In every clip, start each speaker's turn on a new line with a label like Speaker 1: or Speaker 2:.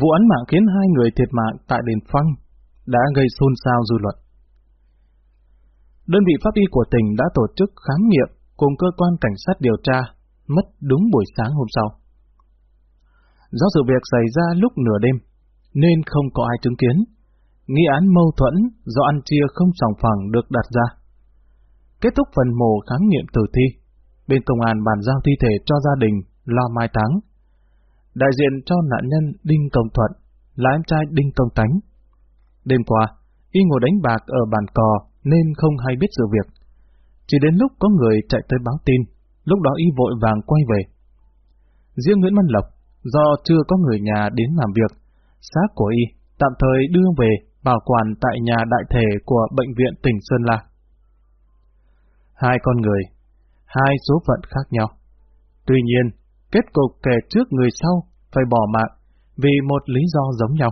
Speaker 1: Vụ án mạng khiến hai người thiệt mạng tại đền Phăng đã gây xôn xao dư luận. Đơn vị pháp y của tỉnh đã tổ chức khám nghiệm cùng cơ quan cảnh sát điều tra, mất đúng buổi sáng hôm sau. Do sự việc xảy ra lúc nửa đêm, nên không có ai chứng kiến. Nghi án mâu thuẫn do ăn chia không sòng phẳng được đặt ra. Kết thúc phần mổ khám nghiệm tử thi, bên công an bàn giao thi thể cho gia đình lo mai táng. Đại diện cho nạn nhân Đinh Công Thuận là em trai Đinh Công Tánh. Đêm qua, y ngồi đánh bạc ở bàn cò nên không hay biết sự việc. Chỉ đến lúc có người chạy tới báo tin, lúc đó y vội vàng quay về. Riêng Nguyễn Văn Lộc, do chưa có người nhà đến làm việc, xác của y tạm thời đưa về bảo quản tại nhà đại thể của Bệnh viện tỉnh Sơn La. Hai con người, hai số phận khác nhau. Tuy nhiên, kết cục kẻ trước người sau phải bỏ mạng vì một lý do giống nhau.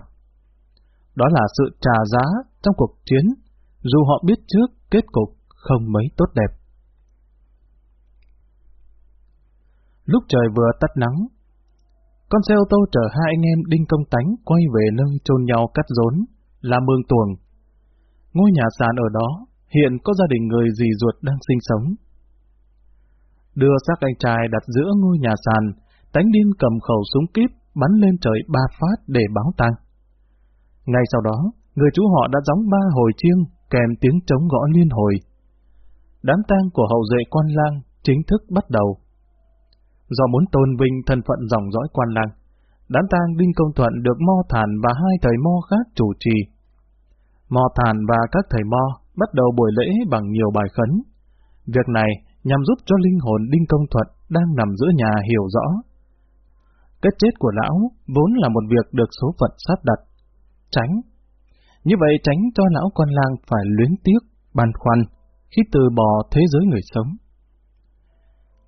Speaker 1: Đó là sự trả giá trong cuộc chiến, dù họ biết trước kết cục không mấy tốt đẹp. Lúc trời vừa tắt nắng, con xe ô tô chở hai anh em Đinh Công Tánh quay về nơi chôn nhau cắt rốn, là Mương Tuồng. Ngôi nhà sàn ở đó, hiện có gia đình người dì ruột đang sinh sống. Đưa xác anh trai đặt giữa ngôi nhà sàn, Tánh điên cầm khẩu súng kíp, bắn lên trời ba phát để báo tang. Ngay sau đó, người chú họ đã gióng ba hồi chiêng kèm tiếng trống gõ liên hồi. Đám tang của hậu duệ quan lang chính thức bắt đầu do muốn tôn vinh thân phận dòng dõi quan lang. Đám tang Đinh Công Thuận được Mo Thản và hai thầy Mo khác chủ trì. Mo Thản và các thầy Mo bắt đầu buổi lễ bằng nhiều bài khấn. Việc này nhằm giúp cho linh hồn Đinh Công Thuận đang nằm giữa nhà hiểu rõ. Cái chết của lão vốn là một việc được số phận sắp đặt. Tránh. Như vậy tránh cho lão quan lang phải luyến tiếc, băn khoăn khi từ bỏ thế giới người sống.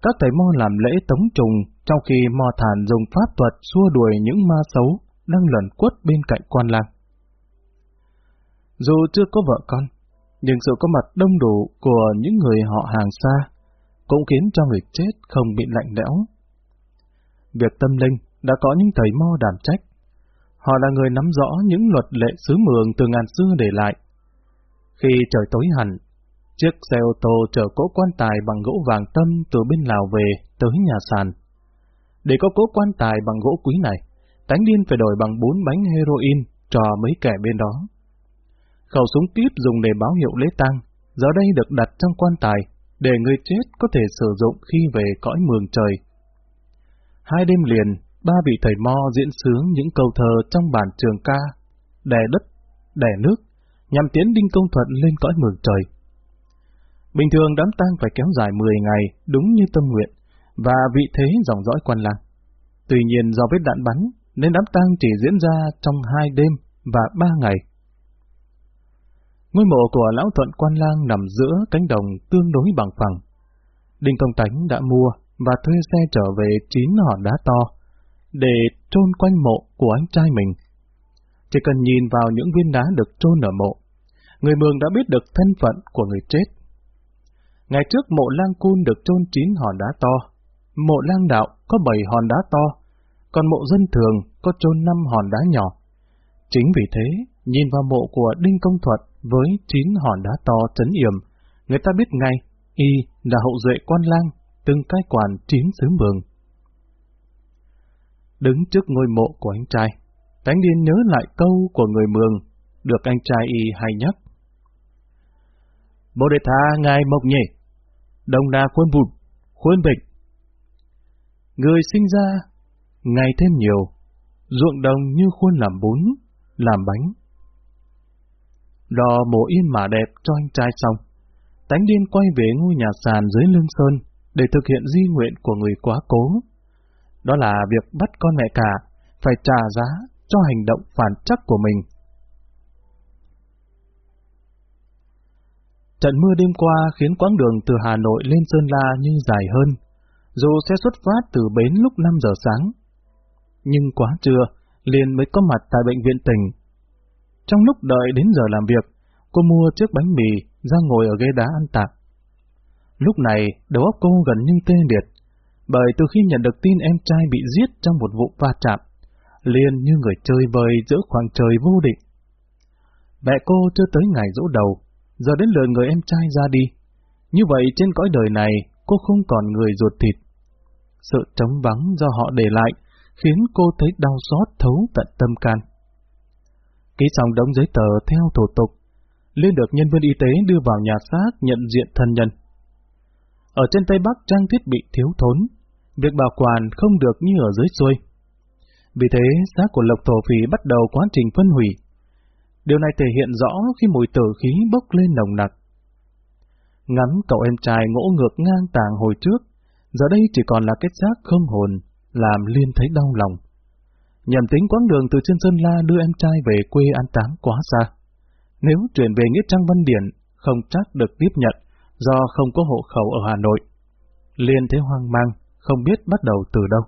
Speaker 1: Các thầy mo làm lễ tống trùng, trong khi mo thản dùng pháp thuật xua đuổi những ma xấu đang lẩn quất bên cạnh quan lang. Dù chưa có vợ con, nhưng sự có mặt đông đủ của những người họ hàng xa cũng khiến cho người chết không bị lạnh lẽo. Việc tâm linh đã có những thầy mo đảm trách. Họ là người nắm rõ những luật lệ xứ mường từ ngàn xưa để lại. Khi trời tối hẳn, Chiếc xe ô tô chở cỗ quan tài bằng gỗ vàng tâm từ bên Lào về tới nhà sàn. Để có cỗ quan tài bằng gỗ quý này, tánh điên phải đổi bằng bốn bánh heroin cho mấy kẻ bên đó. Khẩu súng kíp dùng để báo hiệu lễ tang, giờ đây được đặt trong quan tài, để người chết có thể sử dụng khi về cõi mường trời. Hai đêm liền, ba vị thầy mo diễn sướng những câu thơ trong bản trường ca, đè đất, đè nước, nhằm tiến Đinh Công Thuận lên cõi mường trời. Bình thường đám tang phải kéo dài 10 ngày, đúng như tâm nguyện, và vị thế dòng dõi quan lang. Tuy nhiên do vết đạn bắn, nên đám tang chỉ diễn ra trong hai đêm và ba ngày. Ngôi mộ của lão thuận quan lang nằm giữa cánh đồng tương đối bằng phẳng. Đinh Công Tánh đã mua và thuê xe trở về chín hòn đá to để trôn quanh mộ của anh trai mình. Chỉ cần nhìn vào những viên đá được trôn ở mộ, người mường đã biết được thân phận của người chết Ngày trước mộ lang cun được trôn chín hòn đá to, mộ lang đạo có bảy hòn đá to, còn mộ dân thường có trôn năm hòn đá nhỏ. Chính vì thế, nhìn vào mộ của Đinh Công Thuật với chín hòn đá to trấn yểm, người ta biết ngay, y là hậu duệ quan lang, từng cai quản chín xứ mường. Đứng trước ngôi mộ của anh trai, thánh Điên nhớ lại câu của người mường, được anh trai y hay nhắc. Bồ đề tha ngài mộc nhỉ? Đồng đà khuôn vụt, khuôn bịch. Người sinh ra, ngày thêm nhiều, ruộng đồng như khuôn làm bún, làm bánh đò bộ yên mả đẹp cho anh trai xong, tánh điên quay về ngôi nhà sàn dưới lưng sơn để thực hiện di nguyện của người quá cố. Đó là việc bắt con mẹ cả phải trả giá cho hành động phản chắc của mình. Trận mưa đêm qua khiến quãng đường từ Hà Nội lên Sơn La như dài hơn, dù xe xuất phát từ bến lúc 5 giờ sáng. Nhưng quá trưa, liền mới có mặt tại bệnh viện tỉnh. Trong lúc đợi đến giờ làm việc, cô mua chiếc bánh mì ra ngồi ở ghế đá ăn tạm. Lúc này, đầu óc cô gần như tê liệt, bởi từ khi nhận được tin em trai bị giết trong một vụ va chạm, liền như người chơi vơi giữa khoảng trời vô định. Mẹ cô chưa tới ngày dỗ đầu, giờ đến lượt người em trai ra đi. Như vậy trên cõi đời này, cô không còn người ruột thịt. Sự trống vắng do họ để lại, khiến cô thấy đau xót thấu tận tâm can. Ký xong đống giấy tờ theo thủ tục, Liên được nhân viên y tế đưa vào nhà xác nhận diện thân nhân. Ở trên Tây Bắc trang thiết bị thiếu thốn, việc bảo quản không được như ở dưới xuôi. Vì thế, xác của Lộc Thổ Phỉ bắt đầu quá trình phân hủy. Điều này thể hiện rõ khi mùi tử khí bốc lên nồng nặc. Ngắm cậu em trai ngỗ ngược ngang tàng hồi trước, giờ đây chỉ còn là kết xác không hồn, làm Liên thấy đau lòng nhằm tính quãng đường từ trên Sơn La đưa em trai về quê an táng quá xa. Nếu chuyển về Nghĩa Trang Văn Điển, không chắc được tiếp nhận, do không có hộ khẩu ở Hà Nội. Liên thấy hoang mang, không biết bắt đầu từ đâu.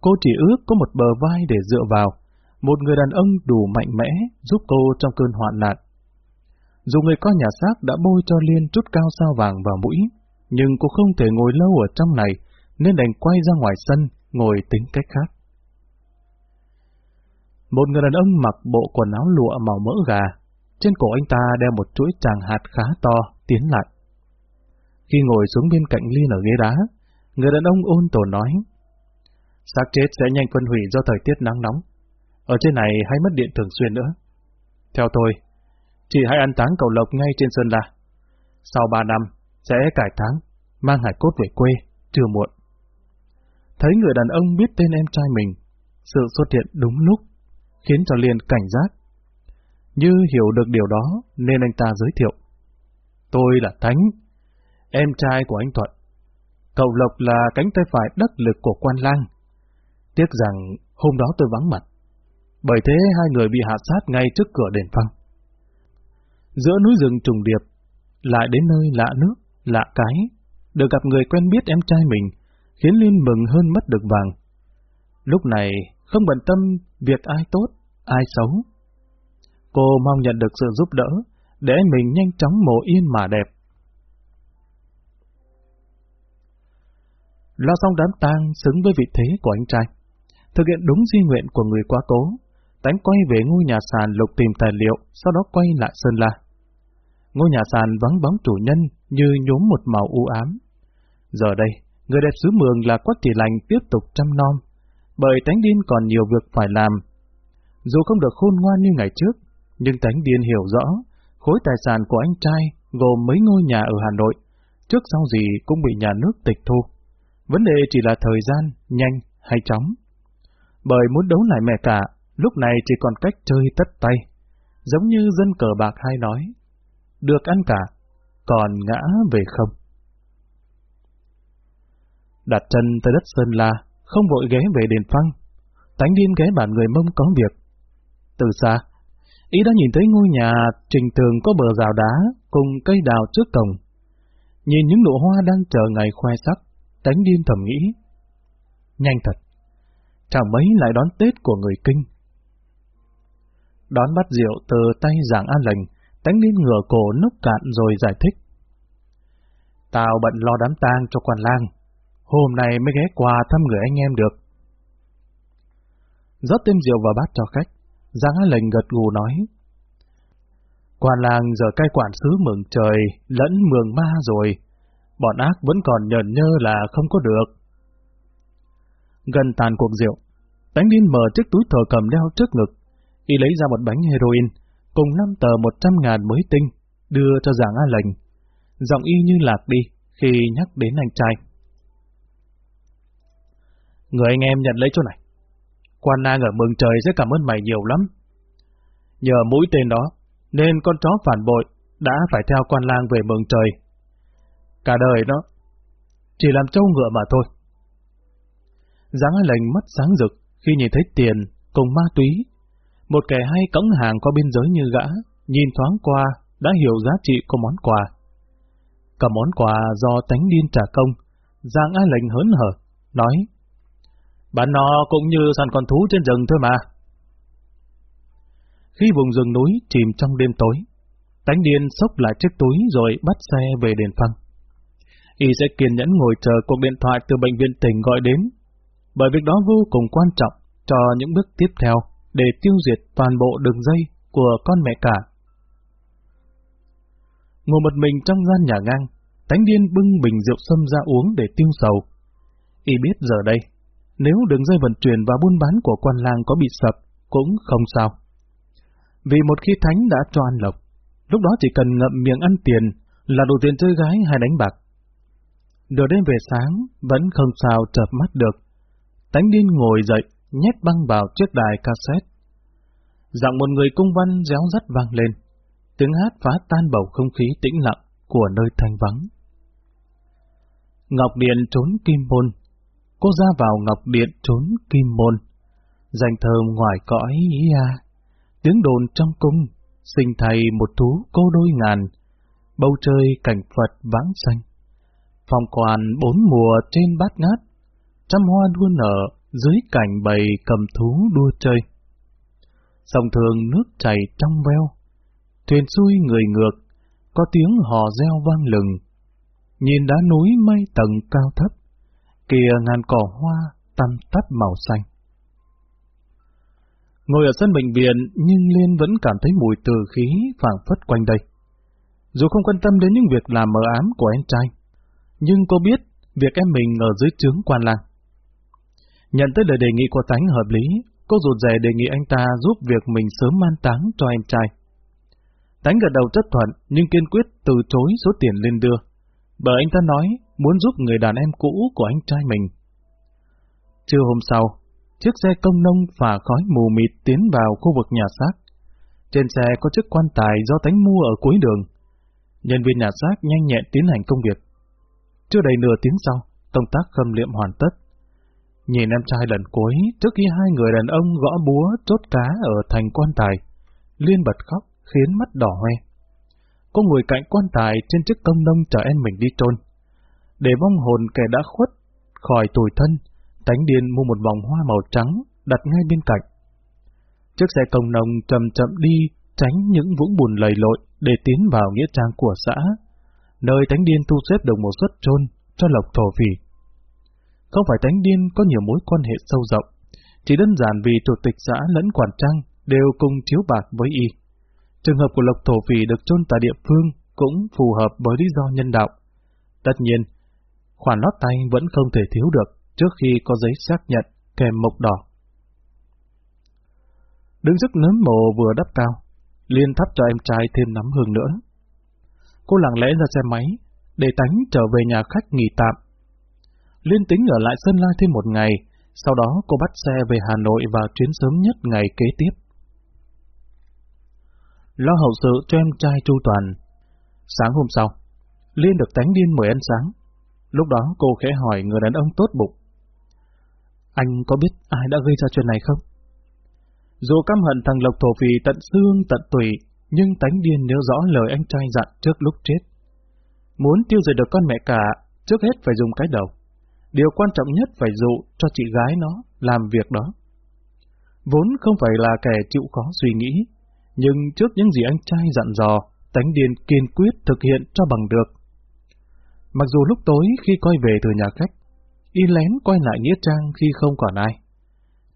Speaker 1: Cô chỉ ước có một bờ vai để dựa vào, một người đàn ông đủ mạnh mẽ giúp cô trong cơn hoạn nạn. Dù người con nhà xác đã bôi cho Liên chút cao sao vàng vào mũi, nhưng cô không thể ngồi lâu ở trong này, nên đành quay ra ngoài sân, ngồi tính cách khác. Một người đàn ông mặc bộ quần áo lụa màu mỡ gà, trên cổ anh ta đeo một chuỗi tràng hạt khá to, tiến lại. Khi ngồi xuống bên cạnh Liên ở ghế đá, người đàn ông ôn tồn nói, xác chết sẽ nhanh phân hủy do thời tiết nắng nóng. Ở trên này hay mất điện thường xuyên nữa. Theo tôi, chỉ hãy ăn táng cầu lộc ngay trên Sơn La. Sau ba năm, sẽ cải táng, mang hải cốt về quê, chưa muộn. Thấy người đàn ông biết tên em trai mình, sự xuất hiện đúng lúc, khiến cho Liên cảnh giác. Như hiểu được điều đó, nên anh ta giới thiệu. Tôi là Thánh, em trai của anh Thuận. Cậu Lộc là cánh tay phải đắc lực của quan lang. Tiếc rằng hôm đó tôi vắng mặt. Bởi thế hai người bị hạ sát ngay trước cửa đền phăng. Giữa núi rừng trùng điệp, lại đến nơi lạ nước, lạ cái, được gặp người quen biết em trai mình, khiến Liên mừng hơn mất được vàng. Lúc này, không bận tâm việc ai tốt, ai xấu. Cô mong nhận được sự giúp đỡ, để mình nhanh chóng mổ yên mà đẹp. Lo xong đám tang xứng với vị thế của anh trai. Thực hiện đúng di nguyện của người quá cố, Tánh quay về ngôi nhà sàn lục tìm tài liệu, sau đó quay lại Sơn La. Ngôi nhà sàn vắng bóng chủ nhân như nhốm một màu u ám. Giờ đây, người đẹp xứ mường là Quách Thị Lành tiếp tục chăm nom, bởi Tánh Điên còn nhiều việc phải làm. Dù không được khôn ngoan như ngày trước, nhưng Tánh Điên hiểu rõ, khối tài sản của anh trai gồm mấy ngôi nhà ở Hà Nội, trước sau gì cũng bị nhà nước tịch thu. Vấn đề chỉ là thời gian, nhanh hay chóng. Bởi muốn đấu lại mẹ cả, lúc này chỉ còn cách chơi tất tay, giống như dân cờ bạc hay nói, được ăn cả, còn ngã về không. Đặt chân tới đất Sơn La, không vội ghé về đền phăng, tánh điên ghé bản người mông có việc. Từ xa, ý đã nhìn thấy ngôi nhà trình tường có bờ rào đá cùng cây đào trước cổng. Nhìn những nụ hoa đang chờ ngày khoe sắc, tánh điên thầm nghĩ. Nhanh thật, chẳng mấy lại đón Tết của người Kinh đón bắt rượu từ tay giảng an lành, tánh điên ngửa cổ nốc cạn rồi giải thích. Tao bận lo đám tang cho quan lang, hôm nay mới ghé qua thăm người anh em được. rót thêm rượu vào bát cho khách, Giang Á lệnh gật gù nói. Quan làng giờ cai quản sứ mường trời, lẫn mường ma rồi, bọn ác vẫn còn nhờn nhơ là không có được. Gần tàn cuộc rượu, Tánh Điên mở chiếc túi thờ cầm đeo trước ngực, y lấy ra một bánh heroin, cùng năm tờ một trăm ngàn mới tinh, đưa cho Giang A lệnh. Giọng y như lạc đi khi nhắc đến anh trai. Người anh em nhận lấy chỗ này. Quan nang ở mừng trời sẽ cảm ơn mày nhiều lắm. Nhờ mũi tên đó, nên con chó phản bội đã phải theo quan lang về mừng trời. Cả đời nó chỉ làm trâu ngựa mà thôi. Giáng lệnh mắt sáng rực khi nhìn thấy tiền cùng ma túy một kẻ hay cõng hàng qua biên giới như gã, nhìn thoáng qua, đã hiểu giá trị của món quà. Cả món quà do tánh điên trả công, Giang A lệnh hớn hở, nói, Bắn nó cũng như săn con thú trên rừng thôi mà. Khi vùng rừng núi chìm trong đêm tối, tánh điên xốc lại chiếc túi rồi bắt xe về đền phăng. Y sẽ kiên nhẫn ngồi chờ cuộc điện thoại từ bệnh viện tỉnh gọi đến, bởi việc đó vô cùng quan trọng cho những bước tiếp theo để tiêu diệt toàn bộ đường dây của con mẹ cả. Ngồi một mình trong gian nhà ngang, tánh điên bưng bình rượu sâm ra uống để tiêu sầu. Y biết giờ đây, nếu đường dây vận chuyển và buôn bán của quan lang có bị sập, cũng không sao. Vì một khi Thánh đã cho ăn lộc, lúc đó chỉ cần ngậm miệng ăn tiền là đủ tiền chơi gái hay đánh bạc. Nửa đêm về sáng, vẫn không sao chợp mắt được. Tánh điên ngồi dậy, nhét băng vào chiếc đài cassette. Giọng một người cung văn réo rắt vang lên. Tiếng hát phá tan bầu không khí tĩnh lặng của nơi thanh vắng. Ngọc Điện trốn kim môn. Cô ra vào Ngọc Điện trốn kim môn. Danh thơm ngoài cõi ý. Tiếng đồn trong cung, sinh thầy một thú cô đôi ngàn. Bầu trời cảnh Phật vắng xanh. Phòng quan bốn mùa trên bát ngát. Trăm hoa đua nở dưới cảnh bầy cầm thú đua chơi. Sông thường nước chảy trong veo, thuyền xuôi người ngược, có tiếng hò reo vang lừng. Nhìn đá núi mây tầng cao thấp, kìa ngàn cỏ hoa tăm tắt màu xanh. Ngồi ở sân bệnh viện, nhưng Liên vẫn cảm thấy mùi từ khí phảng phất quanh đây. Dù không quan tâm đến những việc làm mờ ám của em trai, nhưng cô biết việc em mình ở dưới trướng quan lang. Nhận tới lời đề nghị của Tánh hợp lý, cô rụt rè đề nghị anh ta giúp việc mình sớm man táng cho em trai. Tánh gật đầu chấp thuận, nhưng kiên quyết từ chối số tiền Liên đưa, bởi anh ta nói muốn giúp người đàn em cũ của anh trai mình. Trưa hôm sau, chiếc xe công nông phả khói mù mịt tiến vào khu vực nhà xác. Trên xe có chiếc quan tài do Tánh mua ở cuối đường. Nhân viên nhà xác nhanh nhẹn tiến hành công việc. Chưa đầy nửa tiếng sau, công tác khâm liệm hoàn tất. Nhìn em trai lần cuối, trước khi hai người đàn ông gõ búa chốt cá ở thành quan tài, Liên bật khóc, khiến mắt đỏ hoe. Cô ngồi cạnh quan tài trên chiếc công nông chờ em mình đi trôn. Để vong hồn kẻ đã khuất, khỏi tuổi thân, tánh điên mua một vòng hoa màu trắng, đặt ngay bên cạnh. Chiếc xe công nồng chậm chậm đi, tránh những vũng bùn lầy lội để tiến vào nghĩa trang của xã, nơi tánh điên thu xếp được một suất trôn cho lộc thổ phỉ. Không phải tánh điên có nhiều mối quan hệ sâu rộng, chỉ đơn giản vì chủ tịch xã lẫn quản trang đều cùng chiếu bạc với y. Trường hợp của Lộc Thổ Phỉ được chôn tại địa phương cũng phù hợp với lý do nhân đạo. Tất nhiên, khoản lót tay vẫn không thể thiếu được trước khi có giấy xác nhận kèm mộc đỏ. Đứng trước nấm mộ vừa đắp cao, Liên thắp cho em trai thêm nắm hương nữa. Cô lặng lẽ ra xe máy, để tánh trở về nhà khách nghỉ tạm Liên tính ở lại Sơn La thêm một ngày, sau đó cô bắt xe về Hà Nội vào chuyến sớm nhất ngày kế tiếp. Lo hậu sự cho em trai Chu Toàn. Sáng hôm sau, Liên được tánh điên mời ăn sáng. Lúc đó cô khẽ hỏi người đàn ông tốt bụng. Anh có biết ai đã gây ra chuyện này không? Dù căm hận thằng Lộc Thổ Phì tận xương tận tủy, nhưng tánh điên nhớ rõ lời anh trai dặn trước lúc chết. Muốn tiêu diệt được con mẹ cả, trước hết phải dùng cái đầu. Điều quan trọng nhất phải dụ cho chị gái nó làm việc đó. Vốn không phải là kẻ chịu khó suy nghĩ, nhưng trước những gì anh trai dặn dò, tánh điên kiên quyết thực hiện cho bằng được. Mặc dù lúc tối khi quay về từ nhà khách, y lén quay lại Nghĩa Trang khi không còn ai.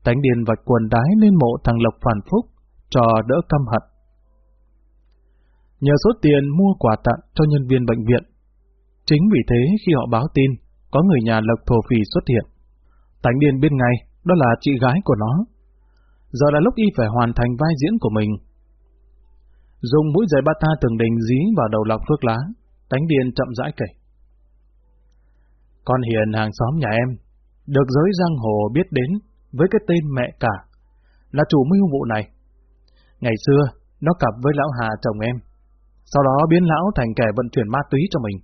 Speaker 1: Tánh điền vạch quần đái lên mộ thằng Lộc phản phúc, cho đỡ căm hận. Nhờ số tiền mua quà tặng cho nhân viên bệnh viện. Chính vì thế khi họ báo tin, có người nhà Lộc Thổ phì xuất hiện. Tánh điền biết ngay, đó là chị gái của nó. Giờ là lúc y phải hoàn thành vai diễn của mình. Dùng mũi giày ba ta từng đình dí vào đầu lọc thuốc lá, tánh điền chậm rãi kể. Con Hiền hàng xóm nhà em, được giới giang hồ biết đến với cái tên mẹ cả, là chủ mưu vụ này. Ngày xưa, nó cặp với lão Hà chồng em, sau đó biến lão thành kẻ vận chuyển ma túy cho mình.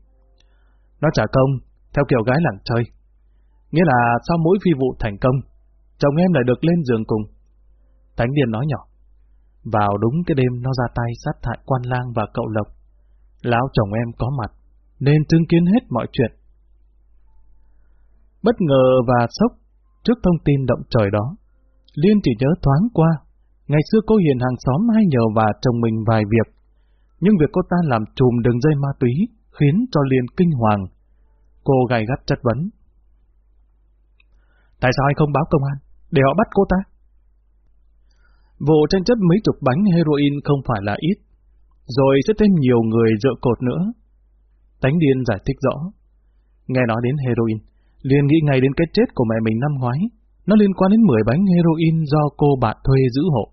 Speaker 1: Nó trả công theo kiểu gái làng chơi. Nghĩa là sau mỗi phi vụ thành công, chồng em lại được lên giường cùng. thánh Điền nói nhỏ. Vào đúng cái đêm nó ra tay sát hại quan lang và cậu Lộc. Lão chồng em có mặt, nên chứng kiến hết mọi chuyện. Bất ngờ và sốc trước thông tin động trời đó, Liên chỉ nhớ thoáng qua, ngày xưa cô Hiền hàng xóm hay nhờ và chồng mình vài việc, nhưng việc cô ta làm trùm đường dây ma túy khiến cho Liên kinh hoàng, Cô gay gắt chất vấn. Tại sao anh không báo công an, để họ bắt cô ta? Vụ tranh chấp mấy chục bánh heroin không phải là ít, rồi sẽ thêm nhiều người dựa cột nữa. Tánh điên giải thích rõ. Nghe nói đến heroin, liền nghĩ ngay đến cái chết của mẹ mình năm ngoái. Nó liên quan đến 10 bánh heroin do cô bạn thuê giữ hộ.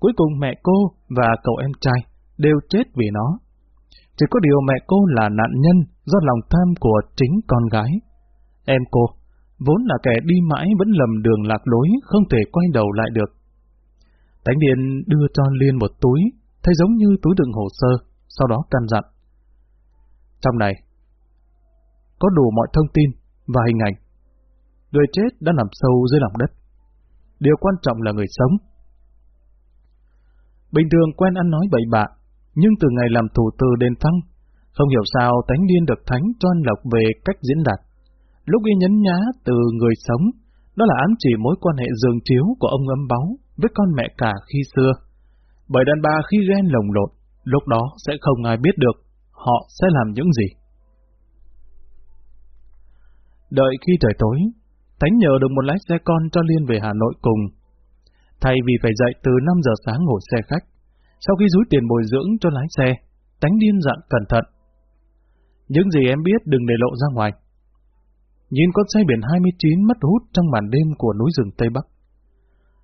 Speaker 1: Cuối cùng mẹ cô và cậu em trai đều chết vì nó. Chỉ có điều mẹ cô là nạn nhân do lòng tham của chính con gái. Em cô, vốn là kẻ đi mãi vẫn lầm đường lạc lối, không thể quay đầu lại được. Tánh Điền đưa cho Liên một túi, thấy giống như túi đựng hồ sơ, sau đó căn dặn. Trong này, có đủ mọi thông tin và hình ảnh. Người chết đã nằm sâu dưới lòng đất. Điều quan trọng là người sống. Bình thường quen ăn nói bậy bạ, nhưng từ ngày làm thủ từ đền thăng, không hiểu sao tánh điên được thánh cho anh Lộc về cách diễn đạt. Lúc y nhấn nhá từ người sống, đó là ám chỉ mối quan hệ dường chiếu của ông âm báu với con mẹ cả khi xưa. Bởi đàn bà khi ghen lồng lộn, lúc đó sẽ không ai biết được họ sẽ làm những gì. Đợi khi trời tối, Thánh nhờ được một lái xe con cho Liên về Hà Nội cùng. Thay vì phải dậy từ 5 giờ sáng ngồi xe khách, sau khi rúi tiền bồi dưỡng cho lái xe, Tánh điên dặn cẩn thận. Những gì em biết đừng để lộ ra ngoài. Nhìn con xe biển 29 mất hút trong màn đêm của núi rừng Tây Bắc.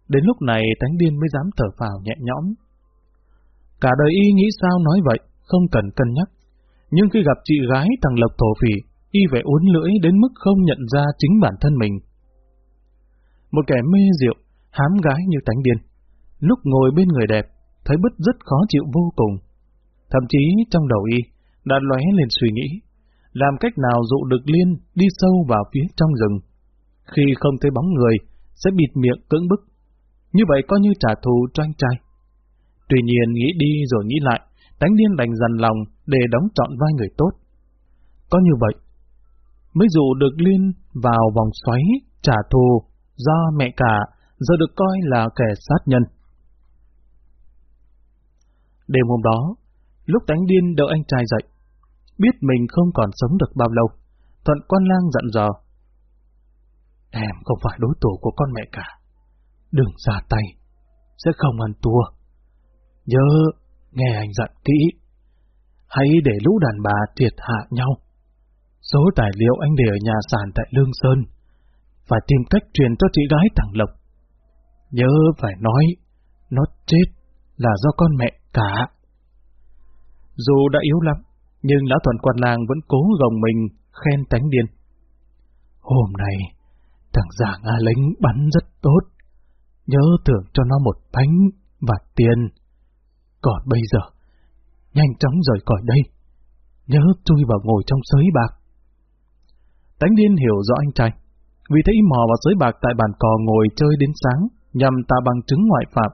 Speaker 1: Đến lúc này Tánh điên mới dám thở phào nhẹ nhõm. Cả đời y nghĩ sao nói vậy, không cần cân nhắc. Nhưng khi gặp chị gái thằng Lộc thổ phỉ, y phải uốn lưỡi đến mức không nhận ra chính bản thân mình. Một kẻ mê rượu, hám gái như tánh điên. Lúc ngồi bên người đẹp, thấy bứt rất khó chịu vô cùng. Thậm chí trong đầu y, đã lóe lên suy nghĩ, làm cách nào dụ được Liên đi sâu vào phía trong rừng. Khi không thấy bóng người, sẽ bịt miệng cưỡng bức. Như vậy coi như trả thù cho anh trai. Tuy nhiên nghĩ đi rồi nghĩ lại, Tánh điên đành dằn lòng để đóng trọn vai người tốt. Có như vậy, mới dụ được Liên vào vòng xoáy trả thù do mẹ cả giờ được coi là kẻ sát nhân. Đêm hôm đó, lúc đánh điên đỡ anh trai dậy, biết mình không còn sống được bao lâu, Thuận quan lang dặn dò. Em không phải đối thủ của con mẹ cả. Đừng ra tay, sẽ không ăn thua. Nhớ nghe anh dặn kỹ. Hãy để lũ đàn bà thiệt hạ nhau. Số tài liệu anh để ở nhà sàn tại Lương Sơn. Phải tìm cách truyền cho chị gái thằng Lộc. Nhớ phải nói, nó chết là do con mẹ cả. Dù đã yếu lắm, nhưng Lão Thuận Quan Lang vẫn cố gồng mình khen tánh điên. Hôm nay, thằng Giàng A Lính bắn rất tốt. Nhớ thưởng cho nó một bánh và tiền. Còn bây giờ, nhanh chóng rời khỏi đây. Nhớ chui vào ngồi trong sới bạc. Tánh điên hiểu rõ anh trai. Vì thế mò vào sới bạc tại bàn cò ngồi chơi đến sáng, nhằm tạ bằng chứng ngoại phạm.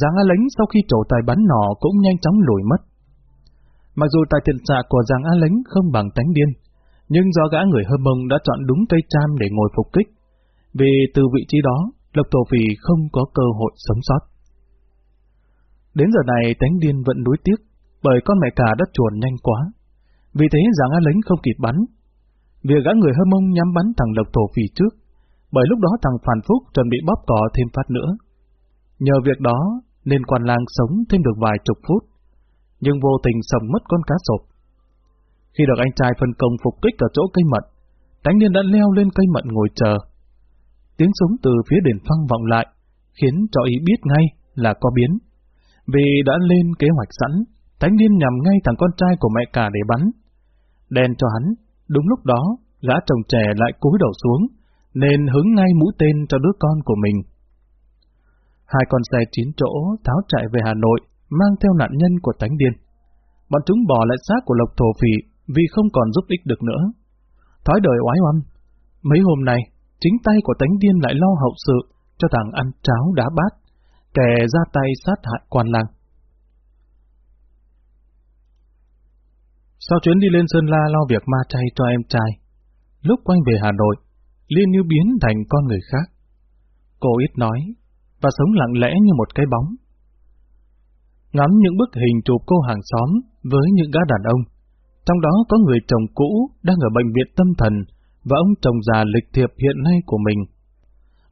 Speaker 1: Giang A Lính sau khi trổ tài bắn nỏ cũng nhanh chóng lùi mất. Mặc dù tài thiện xạ của Giang A Lính không bằng tánh điên, nhưng do gã người hâm mông đã chọn đúng cây tram để ngồi phục kích, vì từ vị trí đó, Lộc Tổ Phì không có cơ hội sống sót. Đến giờ này tánh điên vẫn đối tiếc, bởi con mẹ cả đã chuồn nhanh quá. Vì thế Giang A Lính không kịp bắn. Việc gã người hơ mông nhắm bắn thằng Lộc Tổ Phì trước, bởi lúc đó thằng Phản Phúc chuẩn bị bóp cỏ thêm phát nữa. Nhờ việc đó nên quan lang sống thêm được vài chục phút, nhưng vô tình sầm mất con cá sộp. Khi được anh trai phân công phục kích ở chỗ cây mận, đánh Niên đã leo lên cây mận ngồi chờ. Tiếng súng từ phía đền phăng vọng lại, khiến cho ý biết ngay là có biến. Vì đã lên kế hoạch sẵn, Thánh Niên nhằm ngay thằng con trai của mẹ cả để bắn. Đen cho hắn, đúng lúc đó, gã chồng trẻ lại cúi đầu xuống, nên hướng ngay mũi tên cho đứa con của mình. Hai con xe chín chỗ tháo chạy về Hà Nội, mang theo nạn nhân của Tánh Điên. Bọn chúng bỏ lại xác của Lộc Thổ Phỉ vì không còn giúp ích được nữa. Thói đời oái oăm, mấy hôm nay, chính tay của Tánh Điên lại lo hậu sự cho thằng ăn cháo đá bát, kẻ ra tay sát hại quan lang. Sau chuyến đi lên Sơn La lo việc ma chay cho em trai, lúc quay về Hà Nội, Liên như biến thành con người khác. Cô ít nói, và sống lặng lẽ như một cái bóng. Ngắm những bức hình chụp cô hàng xóm với những gã đàn ông, trong đó có người chồng cũ đang ở bệnh viện tâm thần và ông chồng già lịch thiệp hiện nay của mình.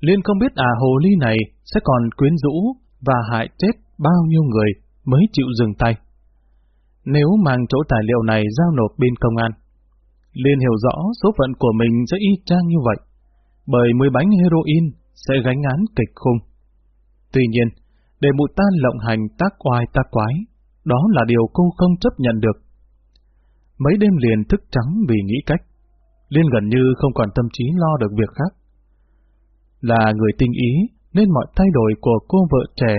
Speaker 1: Liên không biết à hồ ly này sẽ còn quyến rũ và hại chết bao nhiêu người mới chịu dừng tay. Nếu mang chỗ tài liệu này giao nộp bên công an, Liên hiểu rõ số phận của mình sẽ y chang như vậy, bởi 10 bánh heroin sẽ gánh án kịch khung. Tuy nhiên, để mụ tan lộng hành tác oai tác quái, đó là điều cô không chấp nhận được. Mấy đêm liền thức trắng vì nghĩ cách, Liên gần như không còn tâm trí lo được việc khác. Là người tinh ý, nên mọi thay đổi của cô vợ trẻ,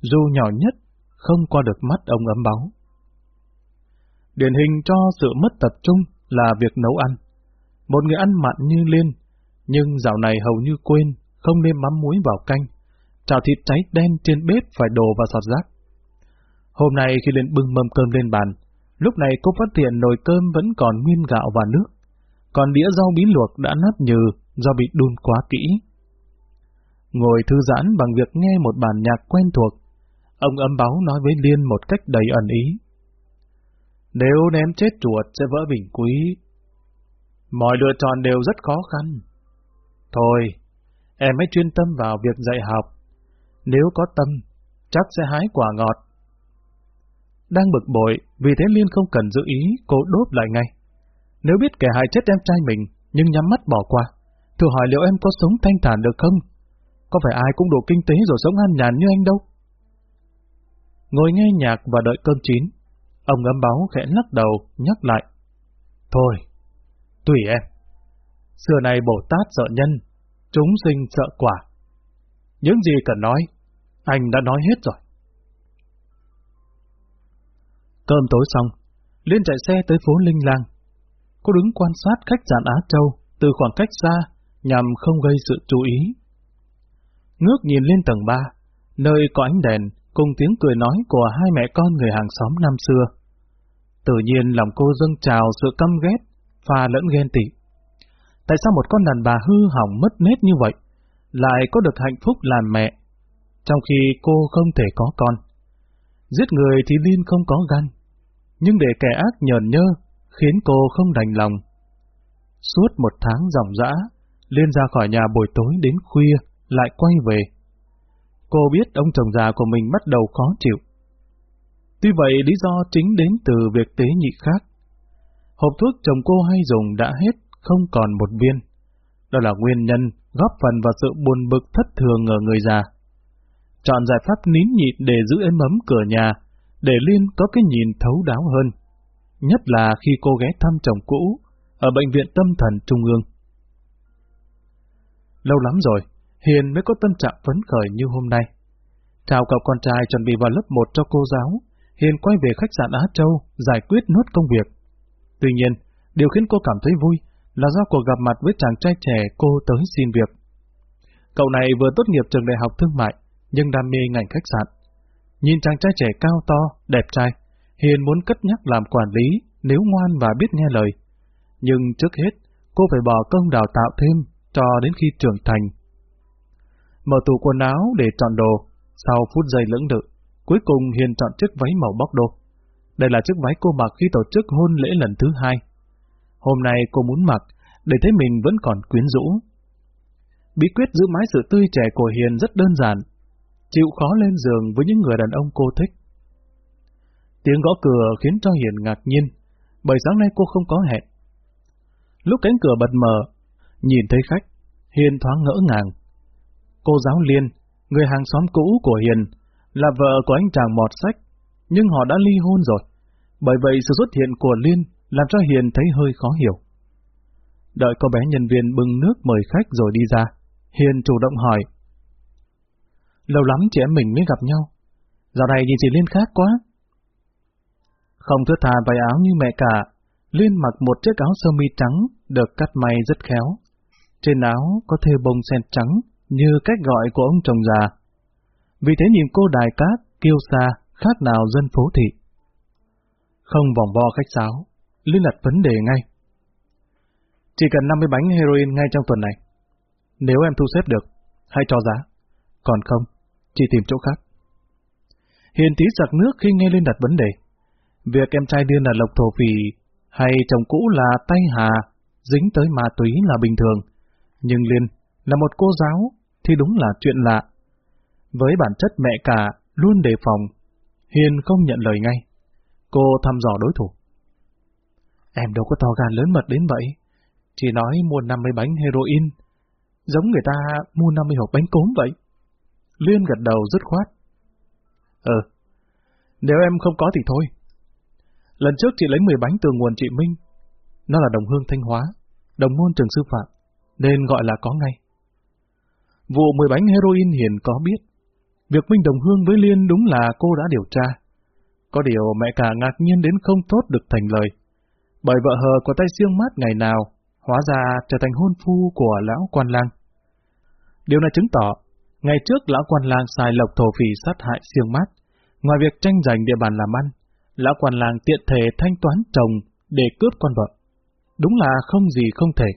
Speaker 1: dù nhỏ nhất, không qua được mắt ông ấm báo. Điển hình cho sự mất tập trung là việc nấu ăn. Một người ăn mặn như Liên, nhưng dạo này hầu như quên, không nên mắm muối vào canh. Chảo thịt cháy đen trên bếp phải đổ vào sọt rác. Hôm nay khi Liên bưng mâm cơm lên bàn, lúc này cô phát hiện nồi cơm vẫn còn nguyên gạo và nước, còn đĩa rau bí luộc đã nát nhừ do bị đun quá kỹ. Ngồi thư giãn bằng việc nghe một bản nhạc quen thuộc, ông ấm báo nói với Liên một cách đầy ẩn ý. Nếu ném chết chuột sẽ vỡ bình quý. Mọi lựa chọn đều rất khó khăn. Thôi, em hãy chuyên tâm vào việc dạy học. Nếu có tâm, chắc sẽ hái quả ngọt. Đang bực bội, vì thế Liên không cần giữ ý, cô đốt lại ngay. Nếu biết kẻ hại chết em trai mình, nhưng nhắm mắt bỏ qua, thử hỏi liệu em có sống thanh thản được không? Có phải ai cũng đủ kinh tế rồi sống an nhàn như anh đâu? Ngồi nghe nhạc và đợi cơm chín, Ông ấm báo khẽ lắc đầu, nhắc lại. Thôi, tùy em. Xưa này Bồ Tát sợ nhân, chúng sinh sợ quả. Những gì cần nói, anh đã nói hết rồi. Cơm tối xong, Liên chạy xe tới phố Linh Lang. Cô đứng quan sát khách sạn Á Châu từ khoảng cách xa nhằm không gây sự chú ý. Ngước nhìn lên tầng 3, nơi có ánh đèn cùng tiếng cười nói của hai mẹ con người hàng xóm năm xưa. Tự nhiên lòng cô dâng trào sự căm ghét, pha lẫn ghen tị. Tại sao một con đàn bà hư hỏng mất nết như vậy, lại có được hạnh phúc làm mẹ, trong khi cô không thể có con? Giết người thì Liên không có gan, nhưng để kẻ ác nhờn nhơ, khiến cô không đành lòng. Suốt một tháng dòng dã, Liên ra khỏi nhà buổi tối đến khuya, lại quay về. Cô biết ông chồng già của mình bắt đầu khó chịu. Tuy vậy lý do chính đến từ việc tế nhị khác. Hộp thuốc chồng cô hay dùng đã hết, không còn một viên. Đó là nguyên nhân góp phần vào sự buồn bực thất thường ở người già. Chọn giải pháp nín nhịn để giữ êm ấm cửa nhà, để Liên có cái nhìn thấu đáo hơn. Nhất là khi cô ghé thăm chồng cũ, ở bệnh viện tâm thần Trung ương. Lâu lắm rồi, Hiền mới có tâm trạng phấn khởi như hôm nay. Chào cậu con trai chuẩn bị vào lớp 1 cho cô giáo, Hiền quay về khách sạn Á Châu giải quyết nốt công việc. Tuy nhiên, điều khiến cô cảm thấy vui là do cuộc gặp mặt với chàng trai trẻ cô tới xin việc. Cậu này vừa tốt nghiệp trường đại học thương mại, nhưng đam mê ngành khách sạn. Nhìn chàng trai trẻ cao to, đẹp trai, Hiền muốn cất nhắc làm quản lý nếu ngoan và biết nghe lời. Nhưng trước hết, cô phải bỏ công đào tạo thêm cho đến khi trưởng thành. Mở tủ quần áo để chọn đồ, sau phút giây lưỡng lự, Cuối cùng Hiền chọn chiếc váy màu bóc đô. Đây là chiếc váy cô mặc khi tổ chức hôn lễ lần thứ hai. Hôm nay cô muốn mặc, để thấy mình vẫn còn quyến rũ. Bí quyết giữ mái sự tươi trẻ của Hiền rất đơn giản, chịu khó lên giường với những người đàn ông cô thích. Tiếng gõ cửa khiến cho Hiền ngạc nhiên, bởi sáng nay cô không có hẹn. Lúc cánh cửa bật mở, nhìn thấy khách, Hiền thoáng ngỡ ngàng. Cô giáo Liên, người hàng xóm cũ của Hiền, là vợ của anh chàng mọt sách, nhưng họ đã ly hôn rồi. Bởi vậy sự xuất hiện của Liên làm cho Hiền thấy hơi khó hiểu. Đợi cô bé nhân viên bưng nước mời khách rồi đi ra, Hiền chủ động hỏi. Lâu lắm chị em mình mới gặp nhau, dạo này nhìn chị Liên khác quá. Không thưa thà váy áo như mẹ cả, Liên mặc một chiếc áo sơ mi trắng được cắt may rất khéo. Trên áo có thêu bông sen trắng như cách gọi của ông chồng già. Vì thế nhìn cô đài cát, kiêu xa, khác nào dân phố thị. Không vòng vo khách sáo, liên lạc vấn đề ngay. Chỉ cần 50 bánh heroin ngay trong tuần này. Nếu em thu xếp được, hãy cho giá. Còn không, chỉ tìm chỗ khác. Hiền tí giặc nước khi nghe lên đặt vấn đề. Việc em trai điên là lộc thổ phỉ, hay chồng cũ là tay hà, dính tới ma túy là bình thường. Nhưng Liên là một cô giáo, thì đúng là chuyện lạ. Với bản chất mẹ cả luôn đề phòng, Hiền không nhận lời ngay. Cô thăm dò đối thủ. Em đâu có to gan lớn mật đến vậy. Chỉ nói mua 50 bánh heroin, giống người ta mua 50 hộp bánh cốm vậy. Liên gật đầu dứt khoát. Ừ, nếu em không có thì thôi. Lần trước chị lấy 10 bánh từ nguồn chị Minh. Nó là đồng hương Thanh Hóa, đồng môn trường sư phạm, nên gọi là có ngay. Vụ 10 bánh heroin Hiền có biết. Việc Minh đồng hương với Liên đúng là cô đã điều tra. Có điều mẹ cả ngạc nhiên đến không tốt được thành lời. Bởi vợ hờ của tay siêng mát ngày nào, hóa ra trở thành hôn phu của lão quan lang. Điều này chứng tỏ, ngày trước lão quan lang xài lộc thổ phỉ sát hại siêng mát. Ngoài việc tranh giành địa bàn làm ăn, lão quan lang tiện thể thanh toán chồng để cướp con vợ. Đúng là không gì không thể.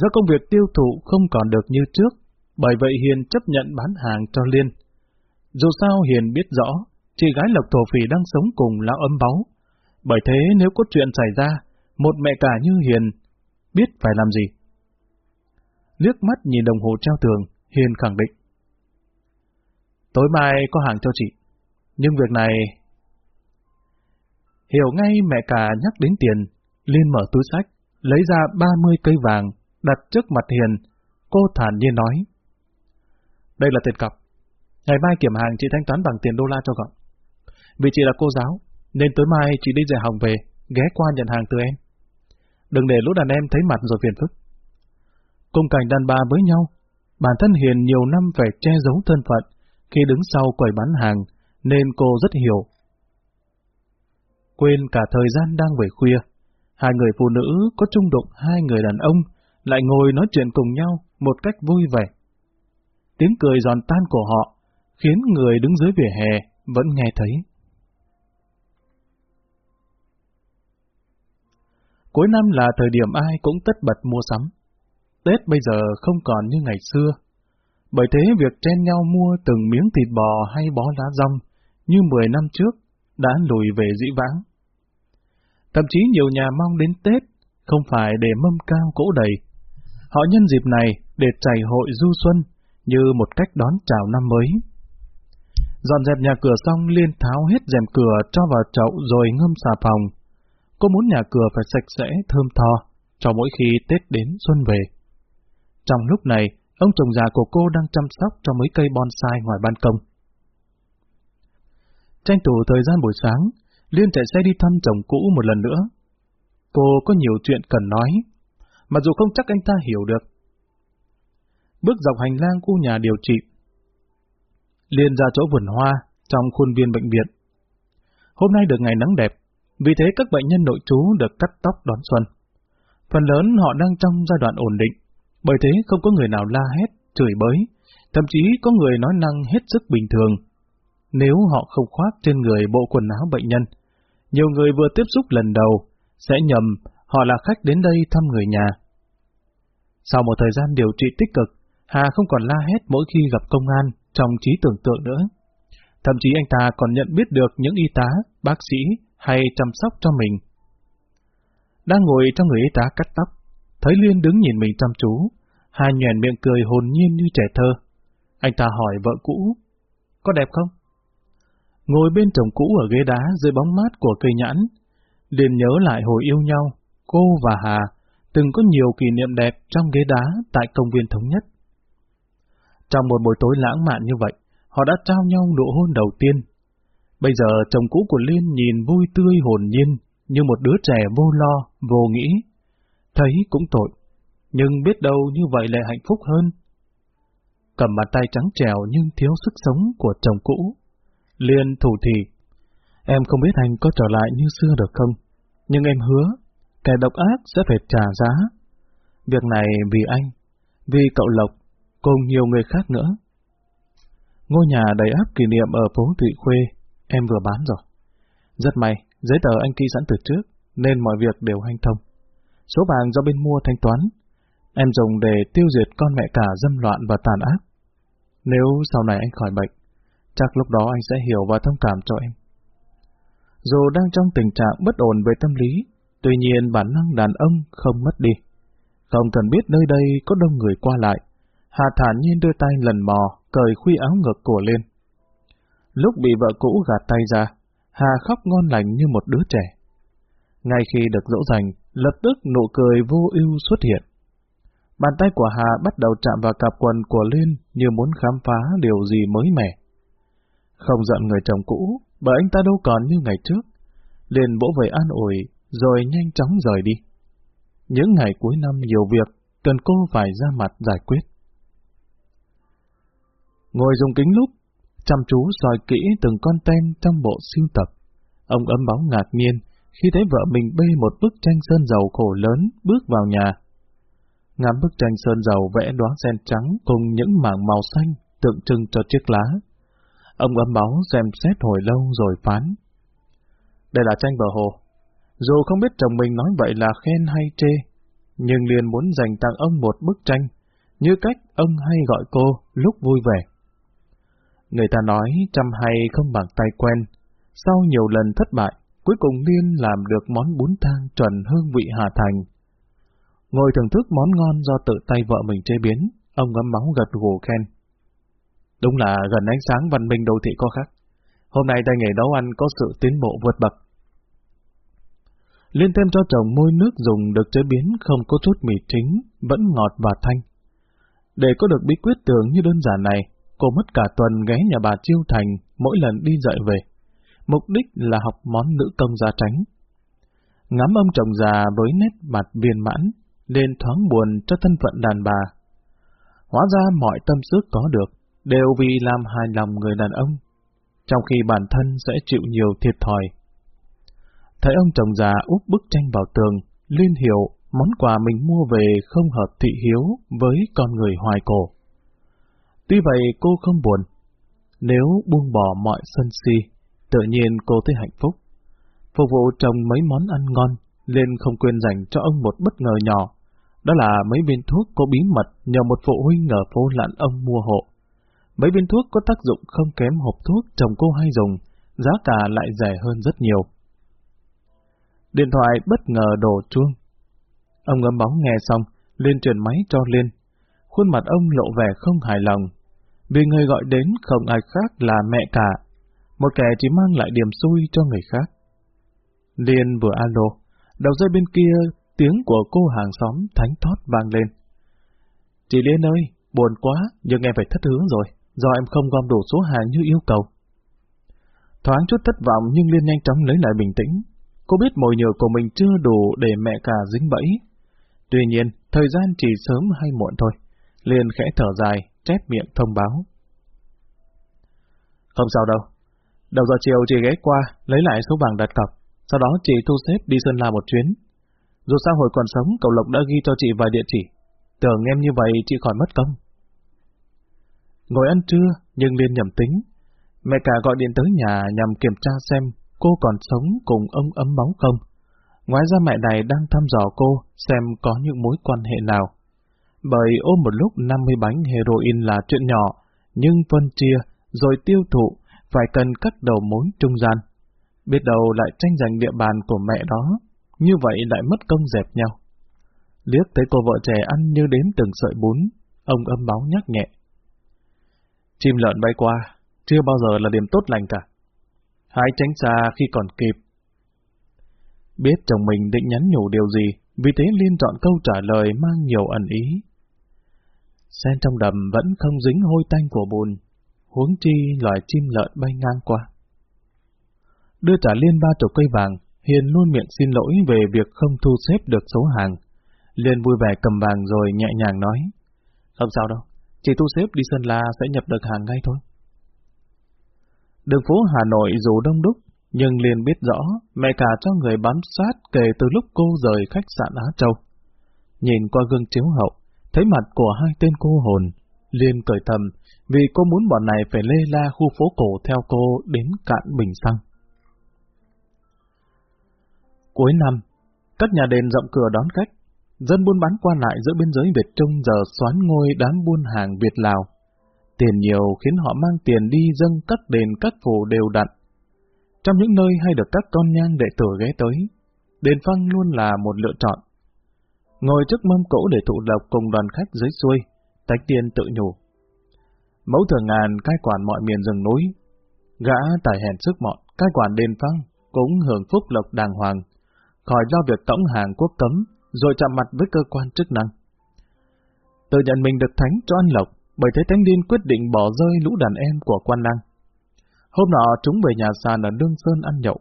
Speaker 1: Do công việc tiêu thụ không còn được như trước, bởi vậy Hiền chấp nhận bán hàng cho Liên. Dù sao Hiền biết rõ, chị gái Lộc Thổ Phỉ đang sống cùng lão ấm báu. Bởi thế nếu có chuyện xảy ra, một mẹ cả như Hiền biết phải làm gì. Liếc mắt nhìn đồng hồ treo tường, Hiền khẳng định. Tối mai có hàng cho chị, nhưng việc này... Hiểu ngay mẹ cả nhắc đến tiền, Liên mở túi sách, lấy ra 30 cây vàng, đặt trước mặt Hiền. Cô thản nhiên nói. Đây là tiền cọc. Ngày mai kiểm hàng chị thanh toán bằng tiền đô la cho gọn. Vì chị là cô giáo, nên tối mai chị đi dạy học về, ghé qua nhận hàng từ em. Đừng để lũ đàn em thấy mặt rồi phiền phức. Cùng cảnh đàn bà với nhau, bản thân Hiền nhiều năm phải che giấu thân phận khi đứng sau quầy bán hàng, nên cô rất hiểu. Quên cả thời gian đang về khuya, hai người phụ nữ có chung đụng hai người đàn ông lại ngồi nói chuyện cùng nhau một cách vui vẻ. Tiếng cười giòn tan của họ khiến người đứng dưới vỉa hè vẫn nghe thấy. Cuối năm là thời điểm ai cũng tất bật mua sắm. Tết bây giờ không còn như ngày xưa. Bởi thế việc chen nhau mua từng miếng thịt bò hay bó lá rong như 10 năm trước đã lùi về dĩ vãng. Thậm chí nhiều nhà mong đến Tết không phải để mâm cao cỗ đầy. Họ nhân dịp này để chảy hội du xuân như một cách đón chào năm mới. Dọn dẹp nhà cửa xong liên tháo hết rèm cửa cho vào chậu rồi ngâm xà phòng. Cô muốn nhà cửa phải sạch sẽ, thơm tho, cho mỗi khi Tết đến xuân về. Trong lúc này, ông chồng già của cô đang chăm sóc cho mấy cây bonsai ngoài ban công. Tranh thủ thời gian buổi sáng, Liên chạy xe đi thăm chồng cũ một lần nữa. Cô có nhiều chuyện cần nói, mặc dù không chắc anh ta hiểu được. Bước dọc hành lang khu nhà điều trị, liền ra chỗ vườn hoa trong khuôn viên bệnh viện. Hôm nay được ngày nắng đẹp, vì thế các bệnh nhân nội trú được cắt tóc đón xuân. Phần lớn họ đang trong giai đoạn ổn định, bởi thế không có người nào la hét, chửi bới, thậm chí có người nói năng hết sức bình thường. Nếu họ không khoác trên người bộ quần áo bệnh nhân, nhiều người vừa tiếp xúc lần đầu sẽ nhầm họ là khách đến đây thăm người nhà. Sau một thời gian điều trị tích cực, Hà không còn la hét mỗi khi gặp công an trong trí tưởng tượng nữa. Thậm chí anh ta còn nhận biết được những y tá, bác sĩ hay chăm sóc cho mình. Đang ngồi trong người y tá cắt tóc, thấy Liên đứng nhìn mình chăm chú, Hà nhoèn miệng cười hồn nhiên như trẻ thơ. Anh ta hỏi vợ cũ, có đẹp không? Ngồi bên chồng cũ ở ghế đá dưới bóng mát của cây nhãn, liền nhớ lại hồi yêu nhau, cô và Hà từng có nhiều kỷ niệm đẹp trong ghế đá tại công viên thống nhất. Trong một buổi tối lãng mạn như vậy, họ đã trao nhau nụ hôn đầu tiên. Bây giờ chồng cũ của Liên nhìn vui tươi hồn nhiên, như một đứa trẻ vô lo, vô nghĩ. Thấy cũng tội, nhưng biết đâu như vậy lại hạnh phúc hơn. Cầm bàn tay trắng trèo nhưng thiếu sức sống của chồng cũ. Liên thủ thì, em không biết anh có trở lại như xưa được không, nhưng em hứa, kẻ độc ác sẽ phải trả giá. Việc này vì anh, vì cậu Lộc, cùng nhiều người khác nữa. Ngôi nhà đầy áp kỷ niệm ở phố Thụy Khuê, em vừa bán rồi. Rất may, giấy tờ anh ký sẵn từ trước, nên mọi việc đều hanh thông. Số vàng do bên mua thanh toán, em dùng để tiêu diệt con mẹ cả dâm loạn và tàn ác. Nếu sau này anh khỏi bệnh, chắc lúc đó anh sẽ hiểu và thông cảm cho em. Dù đang trong tình trạng bất ổn về tâm lý, tuy nhiên bản năng đàn ông không mất đi. Không cần biết nơi đây có đông người qua lại, Hà thản nhiên đưa tay lần mò, cởi khuy áo ngực của Liên. Lúc bị vợ cũ gạt tay ra, Hà khóc ngon lành như một đứa trẻ. Ngay khi được dỗ dành, lập tức nụ cười vô ưu xuất hiện. Bàn tay của Hà bắt đầu chạm vào cặp quần của Liên như muốn khám phá điều gì mới mẻ. Không giận người chồng cũ, bởi anh ta đâu còn như ngày trước. Liên vỗ về an ủi, rồi nhanh chóng rời đi. Những ngày cuối năm nhiều việc, cần cô phải ra mặt giải quyết. Ngồi dùng kính lúc, chăm chú soi kỹ từng con tem trong bộ siêu tập. Ông ấm báo ngạc nhiên khi thấy vợ mình bê một bức tranh sơn dầu khổ lớn bước vào nhà. Ngắm bức tranh sơn dầu vẽ đóa sen trắng cùng những mảng màu xanh tượng trưng cho chiếc lá. Ông ấm báo xem xét hồi lâu rồi phán. Đây là tranh bờ hồ. Dù không biết chồng mình nói vậy là khen hay chê, nhưng liền muốn dành tặng ông một bức tranh, như cách ông hay gọi cô lúc vui vẻ. Người ta nói chăm hay không bằng tay quen. Sau nhiều lần thất bại, cuối cùng Liên làm được món bún thang chuẩn hương vị Hà Thành. Ngồi thưởng thức món ngon do tự tay vợ mình chế biến, ông ngấm máu gật gù khen. Đúng là gần ánh sáng văn minh đô thị có khác. Hôm nay tay nghề nấu ăn có sự tiến bộ vượt bậc. Liên thêm cho chồng môi nước dùng được chế biến không có chút mì chính, vẫn ngọt và thanh. Để có được bí quyết tưởng như đơn giản này, cô mất cả tuần ghé nhà bà Chiêu Thành mỗi lần đi dậy về. Mục đích là học món nữ công gia tránh. Ngắm ông chồng già với nét mặt viên mãn, nên thoáng buồn cho thân phận đàn bà. Hóa ra mọi tâm sức có được, đều vì làm hài lòng người đàn ông, trong khi bản thân sẽ chịu nhiều thiệt thòi. Thấy ông chồng già úp bức tranh vào tường, Liên hiểu món quà mình mua về không hợp thị hiếu với con người hoài cổ. Tuy vậy cô không buồn. Nếu buông bỏ mọi sân si, tự nhiên cô thấy hạnh phúc. Phục vụ chồng mấy món ăn ngon, Liên không quên dành cho ông một bất ngờ nhỏ. Đó là mấy viên thuốc có bí mật nhờ một phụ huynh ở phố lạn ông mua hộ. Mấy viên thuốc có tác dụng không kém hộp thuốc chồng cô hay dùng, giá cả lại rẻ hơn rất nhiều. Điện thoại bất ngờ đổ chuông. Ông ngấm bóng nghe xong, Liên truyền máy cho Liên. Khuôn mặt ông lộ vẻ không hài lòng, vì người gọi đến không ai khác là mẹ cả, một kẻ chỉ mang lại điểm xui cho người khác. Liên vừa alo, đầu dây bên kia tiếng của cô hàng xóm thánh thót vang lên. Chị Liên ơi, buồn quá, nhưng em phải thất hướng rồi, do em không gom đủ số hàng như yêu cầu. Thoáng chút thất vọng nhưng Liên nhanh chóng lấy lại bình tĩnh. Cô biết mồi nhựa của mình chưa đủ để mẹ cả dính bẫy. Tuy nhiên, thời gian chỉ sớm hay muộn thôi. Liên khẽ thở dài, chép miệng thông báo. Không sao đâu. Đầu giờ chiều chị ghé qua, lấy lại số vàng đặt cọc. Sau đó chị thu xếp đi Sơn La một chuyến. Dù sao hồi còn sống, cậu Lộc đã ghi cho chị vài địa chỉ. Tưởng em như vậy chị khỏi mất công. Ngồi ăn trưa, nhưng Liên nhầm tính. Mẹ cả gọi điện tới nhà nhằm kiểm tra xem cô còn sống cùng ông ấm bóng không. Ngoài ra mẹ này đang thăm dò cô xem có những mối quan hệ nào bởi ôm một lúc 50 bánh heroin là chuyện nhỏ, nhưng phân chia rồi tiêu thụ phải cần cắt đầu mối trung gian. Biết đầu lại tranh giành địa bàn của mẹ đó, như vậy lại mất công dẹp nhau. Liếc thấy cô vợ trẻ ăn như đếm từng sợi bún, ông âm báo nhắc nhẹ. Chim lợn bay qua, chưa bao giờ là điểm tốt lành cả. Hãy tránh xa khi còn kịp. Biết chồng mình định nhắn nhủ điều gì, vì thế Liên chọn câu trả lời mang nhiều ẩn ý. Sen trong đầm vẫn không dính hôi tanh của bùn, huống chi loài chim lợn bay ngang qua. Đưa trả Liên ba chục cây vàng, Hiền luôn miệng xin lỗi về việc không thu xếp được số hàng. Liên vui vẻ cầm vàng rồi nhẹ nhàng nói. Không sao đâu, chỉ thu xếp đi Sơn La sẽ nhập được hàng ngay thôi. Đường phố Hà Nội dù đông đúc, nhưng Liên biết rõ mẹ cả cho người bám sát kể từ lúc cô rời khách sạn Á Châu. Nhìn qua gương chiếu hậu, Thấy mặt của hai tên cô hồn, Liên cười thầm vì cô muốn bọn này phải lê la khu phố cổ theo cô đến cạn bình xăng. Cuối năm, các nhà đền rộng cửa đón khách, dân buôn bán qua lại giữa biên giới Việt Trung giờ xoán ngôi đám buôn hàng Việt Lào. Tiền nhiều khiến họ mang tiền đi dâng các đền các phủ đều đặn. Trong những nơi hay được các con nhang đệ tử ghé tới, đền phăng luôn là một lựa chọn. Ngồi trước mâm cỗ để thụ lộc cùng đoàn khách dưới xuôi, tách tiền tự nhủ. Mẫu thường ngàn cai quản mọi miền rừng núi. Gã tài hèn sức mọn, cai quản đền phăng, cũng hưởng phúc lộc đàng hoàng, khỏi lo việc tổng hàng quốc cấm, rồi chạm mặt với cơ quan chức năng. Tự nhận mình được thánh cho ăn lộc, bởi thế Thánh Điên quyết định bỏ rơi lũ đàn em của quan năng. Hôm nọ chúng về nhà sàn ở Lương Sơn ăn nhậu.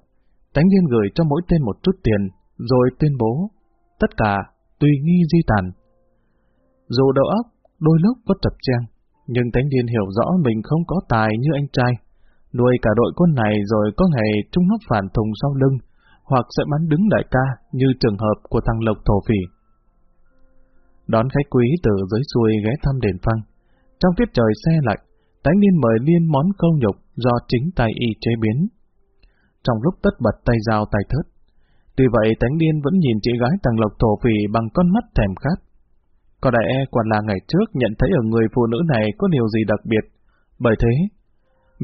Speaker 1: Thánh Điên gửi cho mỗi tên một chút tiền, rồi tuyên bố, tất cả tùy nghi di tàn. Dù đầu óc, đôi lúc có chập trang, nhưng Thánh Điên hiểu rõ mình không có tài như anh trai. Nuôi cả đội quân này rồi có ngày chúng nó phản thùng sau lưng, hoặc sẽ bắn đứng đại ca như trường hợp của thằng Lộc Thổ Phỉ. Đón khách quý từ dưới xuôi ghé thăm đền phăng. Trong tiết trời xe lạnh, Tánh Niên mời Liên món câu nhục do chính tay y chế biến. Trong lúc tất bật tay dao tay thớt, tuy vậy Tánh Niên vẫn nhìn chị gái tầng lộc thổ phỉ bằng con mắt thèm khát. Có đại e quả là ngày trước nhận thấy ở người phụ nữ này có điều gì đặc biệt. Bởi thế,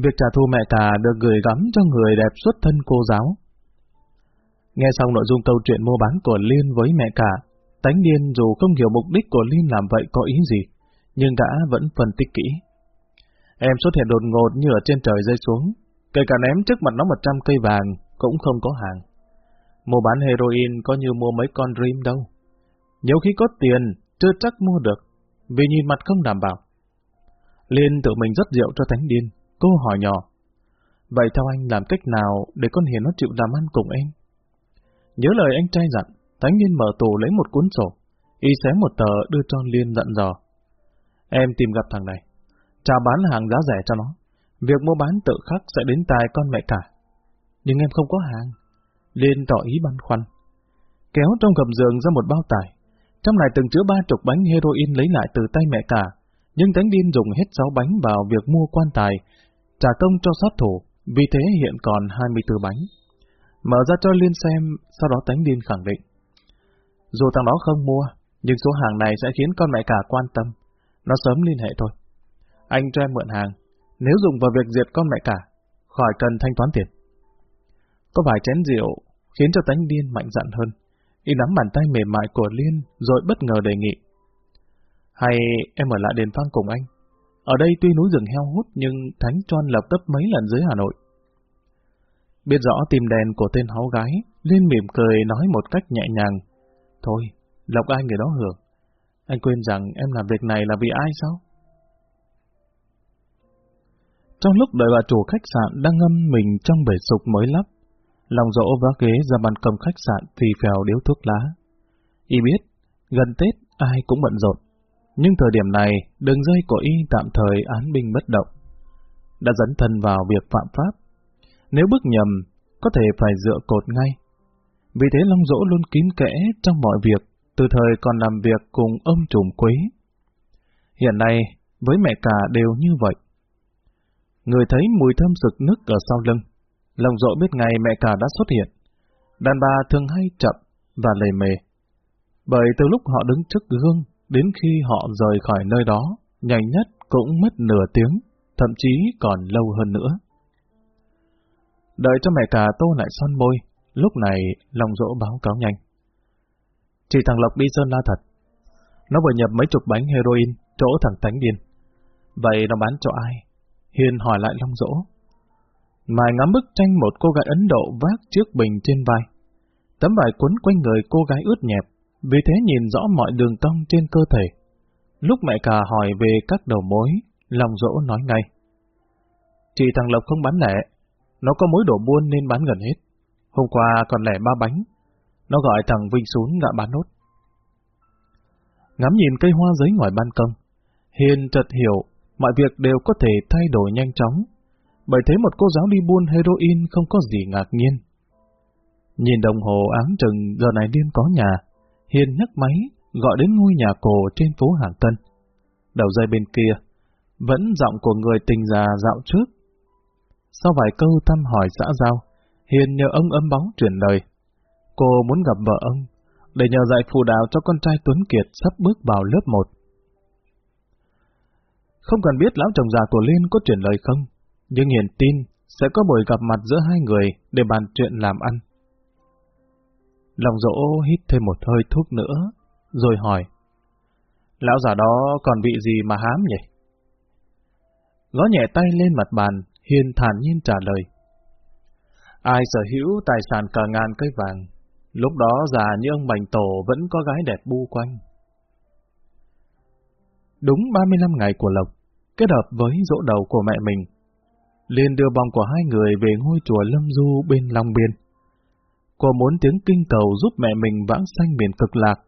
Speaker 1: việc trả thù mẹ cả được gửi gắm cho người đẹp xuất thân cô giáo. Nghe xong nội dung câu chuyện mua bán của Liên với mẹ cả, Tánh Niên dù không hiểu mục đích của Liên làm vậy có ý gì, nhưng gã vẫn phân tích kỹ. Em xuất hiện đột ngột như ở trên trời rơi xuống, kể cả ném trước mặt nó 100 cây vàng, cũng không có hàng. Mua bán heroin có như mua mấy con dream đâu. Nhiều khi có tiền, chưa chắc mua được, vì nhìn mặt không đảm bảo. Liên tự mình rất rượu cho Thánh Điên, cô hỏi nhỏ. Vậy theo anh làm cách nào để con Hiền nó chịu làm ăn cùng em? Nhớ lời anh trai dặn, Thánh Điên mở tủ lấy một cuốn sổ, y xé một tờ đưa cho Liên dặn dò. Em tìm gặp thằng này, chào bán hàng giá rẻ cho nó. Việc mua bán tự khắc sẽ đến tài con mẹ cả. Nhưng em không có hàng. Liên tỏ ý băn khoăn. Kéo trong gầm giường ra một bao tải. Trong này từng chứa ba chục bánh heroin lấy lại từ tay mẹ cả. Nhưng tánh điên dùng hết sáu bánh vào việc mua quan tài, trả công cho sát thủ, vì thế hiện còn 24 bánh. Mở ra cho Liên xem, sau đó tánh điên khẳng định. Dù thằng đó không mua, nhưng số hàng này sẽ khiến con mẹ cả quan tâm. Nó sớm liên hệ thôi. Anh cho em mượn hàng, nếu dùng vào việc diệt con mẹ cả, khỏi cần thanh toán tiền. Có vài chén rượu khiến cho tánh điên mạnh dạn hơn. Y nắm bàn tay mềm mại của Liên rồi bất ngờ đề nghị. Hay em ở lại đền phang cùng anh. Ở đây tuy núi rừng heo hút nhưng Thánh choan lập gấp mấy lần dưới Hà Nội. Biết rõ tìm đèn của tên háu gái, Liên mỉm cười nói một cách nhẹ nhàng. Thôi, lộc ai người đó hưởng. Anh quên rằng em làm việc này là vì ai sao? Trong lúc đợi bà chủ khách sạn đang ngâm mình trong bể sục mới lắp, lòng dỗ vác ghế ra ban công khách sạn phì phèo điếu thuốc lá. Y biết, gần Tết ai cũng bận rộn, nhưng thời điểm này đường dây của Y tạm thời án binh bất động. Đã dẫn thân vào việc phạm pháp. Nếu bước nhầm, có thể phải dựa cột ngay. Vì thế Long Dỗ luôn kín kẽ trong mọi việc, từ thời còn làm việc cùng ông trùm quý. Hiện nay, với mẹ cả đều như vậy. Người thấy mùi thơm sực nức ở sau lưng. Lòng dỗ biết ngày mẹ cả đã xuất hiện. Đàn bà thường hay chậm và lề mề. Bởi từ lúc họ đứng trước gương đến khi họ rời khỏi nơi đó, nhanh nhất cũng mất nửa tiếng, thậm chí còn lâu hơn nữa. Đợi cho mẹ cả tô lại son môi, lúc này lòng dỗ báo cáo nhanh. Chỉ thằng Lộc đi Sơn La thật. Nó vừa nhập mấy chục bánh heroin, chỗ thằng Tánh điên. Vậy nó bán cho ai? Hiền hỏi lại Long Dỗ. Mài ngắm bức tranh một cô gái Ấn Độ vác chiếc bình trên vai. Tấm vải quấn quanh người cô gái ướt nhẹp, vì thế nhìn rõ mọi đường cong trên cơ thể. Lúc mẹ cả hỏi về các đầu mối, Long Dỗ nói ngay. Chị thằng Lộc không bán lẻ, nó có mối đổ buôn nên bán gần hết. Hôm qua còn lẻ ba bánh, nó gọi thằng Vinh xuống ngã bán nốt. Ngắm nhìn cây hoa giấy ngoài ban công, Hiền chợt hiểu mọi việc đều có thể thay đổi nhanh chóng, bởi thế một cô giáo đi buôn heroin không có gì ngạc nhiên. Nhìn đồng hồ áng chừng giờ này điên có nhà, Hiền nhấc máy, gọi đến ngôi nhà cổ trên phố Hàng Tân. Đầu dây bên kia, vẫn giọng của người tình già dạo trước. Sau vài câu thăm hỏi xã giao, Hiền nhờ ông âm bóng chuyển lời. Cô muốn gặp vợ ông, để nhờ dạy phù đạo cho con trai Tuấn Kiệt sắp bước vào lớp 1. Không cần biết lão chồng già của Liên có chuyển lời không, nhưng Hiền tin sẽ có buổi gặp mặt giữa hai người để bàn chuyện làm ăn. Lòng dỗ hít thêm một hơi thuốc nữa, rồi hỏi. Lão già đó còn bị gì mà hám nhỉ? gõ nhẹ tay lên mặt bàn, Hiền thản nhiên trả lời. Ai sở hữu tài sản cả ngàn cây vàng, lúc đó già như ông Bành Tổ vẫn có gái đẹp bu quanh. Đúng 35 ngày của Lộc, kết hợp với dỗ đầu của mẹ mình, liền đưa bóng của hai người về ngôi chùa Lâm Du bên Long Biên. Cô muốn tiếng kinh cầu giúp mẹ mình vãng sanh miền cực lạc,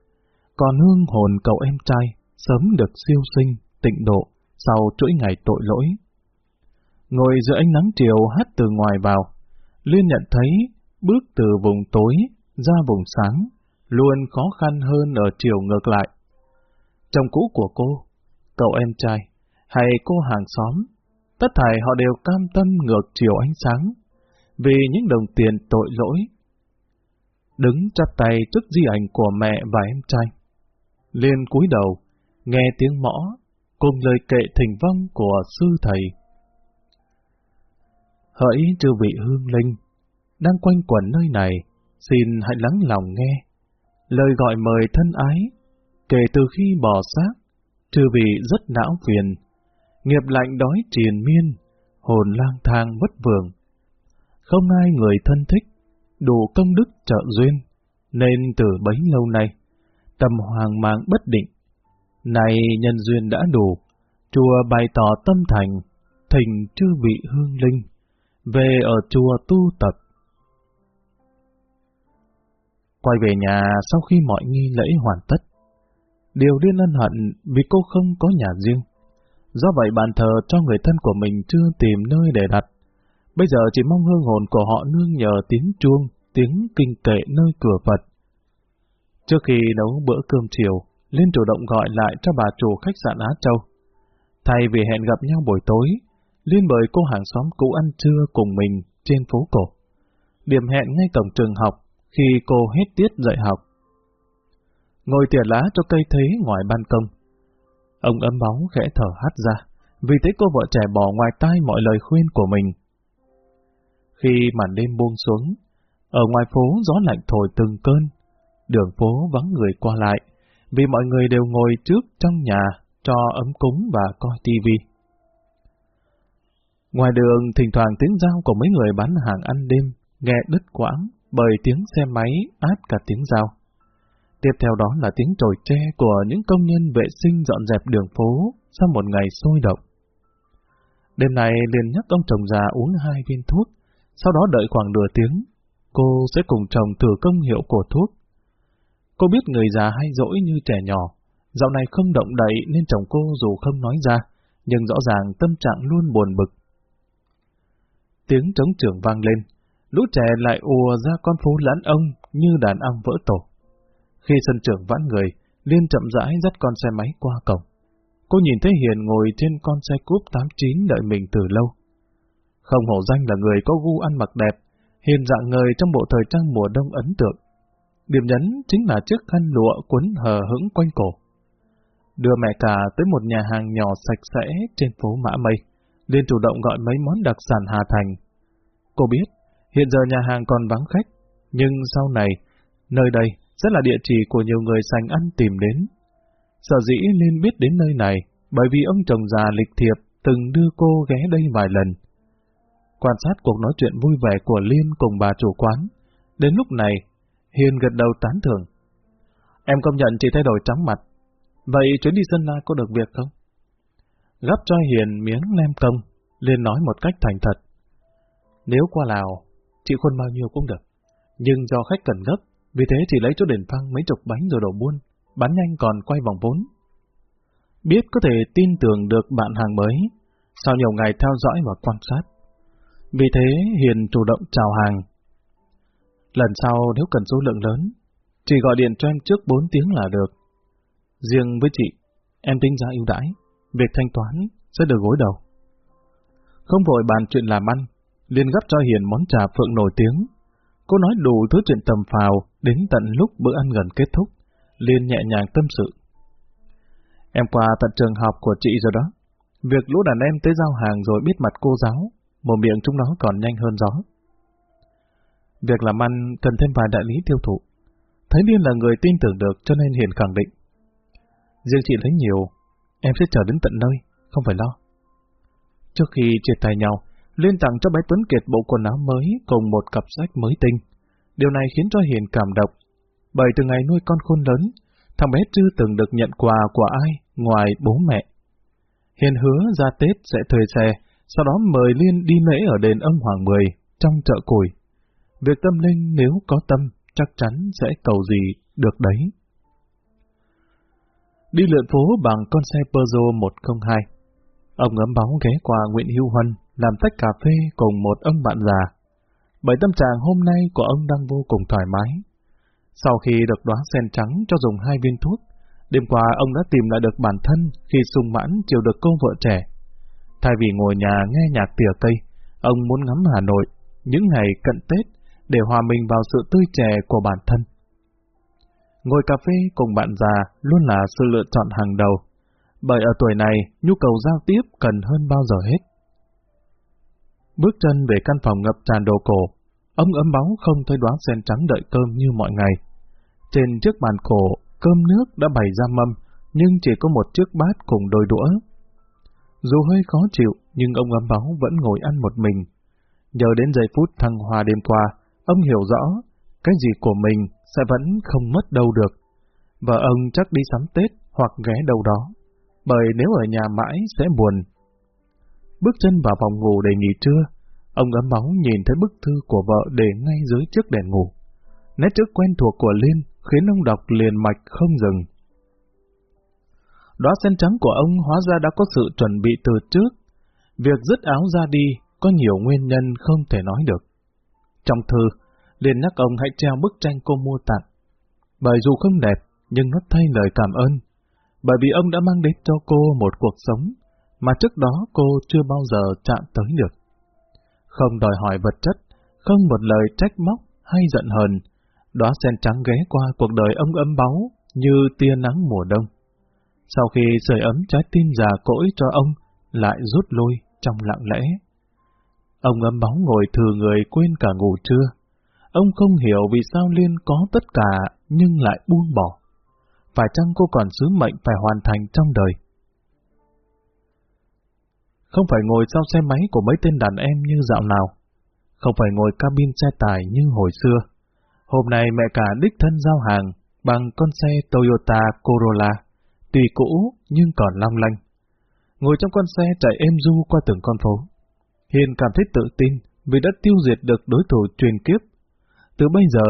Speaker 1: còn hương hồn cậu em trai sớm được siêu sinh, tịnh độ sau chuỗi ngày tội lỗi. Ngồi giữa ánh nắng chiều hắt từ ngoài vào, Liên nhận thấy bước từ vùng tối ra vùng sáng luôn khó khăn hơn ở chiều ngược lại. Trong cũ của cô, cậu em trai hay cô hàng xóm, tất thảy họ đều cam tâm ngược chiều ánh sáng vì những đồng tiền tội lỗi. Đứng chắp tay trước di ảnh của mẹ và em trai. Liên cúi đầu, nghe tiếng mõ cùng lời kệ thỉnh vong của sư thầy. Hỡi chư vị hương linh, đang quanh quẩn nơi này, xin hãy lắng lòng nghe. Lời gọi mời thân ái, kể từ khi bỏ xác, trừ vì rất não phiền, nghiệp lạnh đói triền miên, hồn lang thang bất vượng. Không ai người thân thích, đủ công đức trợ duyên, nên từ bấy lâu nay, tâm hoàng mang bất định. Này nhân duyên đã đủ, chùa bày tỏ tâm thành, thỉnh chư vị hương linh, về ở chùa tu tập. Quay về nhà sau khi mọi nghi lễ hoàn tất, điều liên ân hận vì cô không có nhà riêng. Do vậy bàn thờ cho người thân của mình chưa tìm nơi để đặt. Bây giờ chỉ mong hương hồn của họ nương nhờ tiếng chuông, tiếng kinh kệ nơi cửa Phật. Trước khi nấu bữa cơm chiều, Liên chủ động gọi lại cho bà chủ khách sạn Á Châu. Thay vì hẹn gặp nhau buổi tối, Liên mời cô hàng xóm cũ ăn trưa cùng mình trên phố cổ. Điểm hẹn ngay cổng trường học khi cô hết tiết dạy học. Ngồi tỉa lá cho cây thấy ngoài ban công. Ông ấm bóng khẽ thở hắt ra, vì thấy cô vợ trẻ bỏ ngoài tai mọi lời khuyên của mình. Khi màn đêm buông xuống, ở ngoài phố gió lạnh thổi từng cơn, đường phố vắng người qua lại, vì mọi người đều ngồi trước trong nhà cho ấm cúng và coi tivi. Ngoài đường thỉnh thoảng tiếng giao của mấy người bán hàng ăn đêm nghe đứt quãng bởi tiếng xe máy át cả tiếng dao. Tiếp theo đó là tiếng trồi tre của những công nhân vệ sinh dọn dẹp đường phố sau một ngày sôi động. Đêm này liền nhắc ông chồng già uống hai viên thuốc, sau đó đợi khoảng nửa tiếng, cô sẽ cùng chồng thử công hiệu của thuốc. Cô biết người già hay dỗi như trẻ nhỏ, dạo này không động đậy nên chồng cô dù không nói ra, nhưng rõ ràng tâm trạng luôn buồn bực. Tiếng trống trưởng vang lên, lũ trẻ lại ùa ra con phố lãn ông như đàn ong vỡ tổ. Khi sân trưởng vãn người, Liên chậm rãi dắt con xe máy qua cổng. Cô nhìn thấy Hiền ngồi trên con xe cúp 89 đợi mình từ lâu. Không hổ danh là người có gu ăn mặc đẹp, Hiền dạng người trong bộ thời trang mùa đông ấn tượng. Điểm nhấn chính là chiếc khăn lụa quấn hờ hững quanh cổ. Đưa mẹ cả tới một nhà hàng nhỏ sạch sẽ trên phố Mã Mây, Liên chủ động gọi mấy món đặc sản Hà Thành. Cô biết, hiện giờ nhà hàng còn vắng khách, nhưng sau này, nơi đây sẽ là địa chỉ của nhiều người sành ăn tìm đến. Sở dĩ nên biết đến nơi này, bởi vì ông chồng già lịch thiệp từng đưa cô ghé đây vài lần. Quan sát cuộc nói chuyện vui vẻ của Liên cùng bà chủ quán, đến lúc này, Hiền gật đầu tán thưởng. Em công nhận chị thay đổi trắng mặt, vậy chuyến đi Sơn La có được việc không? Gắp cho Hiền miếng nem công, Liên nói một cách thành thật. Nếu qua Lào, chị khuôn bao nhiêu cũng được, nhưng do khách cần gấp, vì thế chỉ lấy chỗ đền phăng mấy chục bánh rồi đổ buôn, bán nhanh còn quay vòng vốn. Biết có thể tin tưởng được bạn hàng mới, sau nhiều ngày theo dõi và quan sát. Vì thế Hiền chủ động chào hàng. Lần sau nếu cần số lượng lớn, chỉ gọi điện cho em trước 4 tiếng là được. Riêng với chị, em tính ra ưu đãi, việc thanh toán sẽ được gối đầu. Không vội bàn chuyện làm ăn, Liên gấp cho Hiền món trà phượng nổi tiếng. Cô nói đủ thứ chuyện tầm phào đến tận lúc bữa ăn gần kết thúc. Liên nhẹ nhàng tâm sự. Em qua tận trường học của chị rồi đó. Việc lũ đàn em tới giao hàng rồi biết mặt cô giáo, một miệng chúng nó còn nhanh hơn gió. Việc làm ăn cần thêm vài đại lý tiêu thụ. Thấy Liên là người tin tưởng được cho nên Hiền khẳng định. Riêng chị lấy nhiều, em sẽ chờ đến tận nơi, không phải lo. Trước khi chia tay nhau, Liên tặng cho bé Tuấn Kiệt bộ quần áo mới cùng một cặp sách mới tinh. Điều này khiến cho Hiền cảm động. Bởi từ ngày nuôi con khôn lớn, thằng bé chưa từng được nhận quà của ai ngoài bố mẹ. Hiền hứa ra Tết sẽ thuê xe, sau đó mời Liên đi lễ ở đền ông Hoàng Mười, trong chợ củi. Việc tâm linh nếu có tâm, chắc chắn sẽ cầu gì được đấy. Đi lượn phố bằng con xe Peugeot 102. Ông ấm bóng ghé qua Nguyễn Hữu Huân, làm tách cà phê cùng một ông bạn già. Bởi tâm trạng hôm nay của ông đang vô cùng thoải mái. Sau khi được đoán sen trắng cho dùng hai viên thuốc, đêm qua ông đã tìm lại được bản thân khi sung mãn chiều được cô vợ trẻ. Thay vì ngồi nhà nghe nhạc tỉa cây, ông muốn ngắm Hà Nội những ngày cận Tết để hòa mình vào sự tươi trẻ của bản thân. Ngồi cà phê cùng bạn già luôn là sự lựa chọn hàng đầu, bởi ở tuổi này nhu cầu giao tiếp cần hơn bao giờ hết. Bước chân về căn phòng ngập tràn đồ cổ, ông ấm bóng không thấy đoán sen trắng đợi cơm như mọi ngày. Trên chiếc bàn cổ, cơm nước đã bày ra mâm, nhưng chỉ có một chiếc bát cùng đôi đũa. Dù hơi khó chịu, nhưng ông ấm bóng vẫn ngồi ăn một mình. Nhờ đến giây phút thăng hoa đêm qua, ông hiểu rõ, cái gì của mình sẽ vẫn không mất đâu được. Vợ ông chắc đi sắm Tết hoặc ghé đâu đó, bởi nếu ở nhà mãi sẽ buồn. Bước chân vào phòng ngủ để nghỉ trưa, ông ấm bóng nhìn thấy bức thư của vợ để ngay dưới chiếc đèn ngủ. Nét chữ quen thuộc của Liên khiến ông đọc liền mạch không dừng. Đóa sen trắng của ông hóa ra đã có sự chuẩn bị từ trước. Việc dứt áo ra đi có nhiều nguyên nhân không thể nói được. Trong thư, Liên nhắc ông hãy treo bức tranh cô mua tặng. Bởi dù không đẹp, nhưng nó thay lời cảm ơn. Bởi vì ông đã mang đến cho cô một cuộc sống mà trước đó cô chưa bao giờ chạm tới được. Không đòi hỏi vật chất, không một lời trách móc hay giận hờn, đóa sen trắng ghé qua cuộc đời ông ấm báu như tia nắng mùa đông. Sau khi sưởi ấm trái tim già cỗi cho ông, lại rút lui trong lặng lẽ. Ông ấm báu ngồi thừa người quên cả ngủ trưa. Ông không hiểu vì sao Liên có tất cả nhưng lại buông bỏ. Phải chăng cô còn sứ mệnh phải hoàn thành trong đời? Không phải ngồi sau xe máy của mấy tên đàn em như dạo nào. Không phải ngồi cabin xe tải như hồi xưa. Hôm nay mẹ cả đích thân giao hàng bằng con xe Toyota Corolla, tuy cũ nhưng còn long lanh. Ngồi trong con xe chạy êm du qua từng con phố. Hiền cảm thấy tự tin vì đã tiêu diệt được đối thủ truyền kiếp. Từ bây giờ,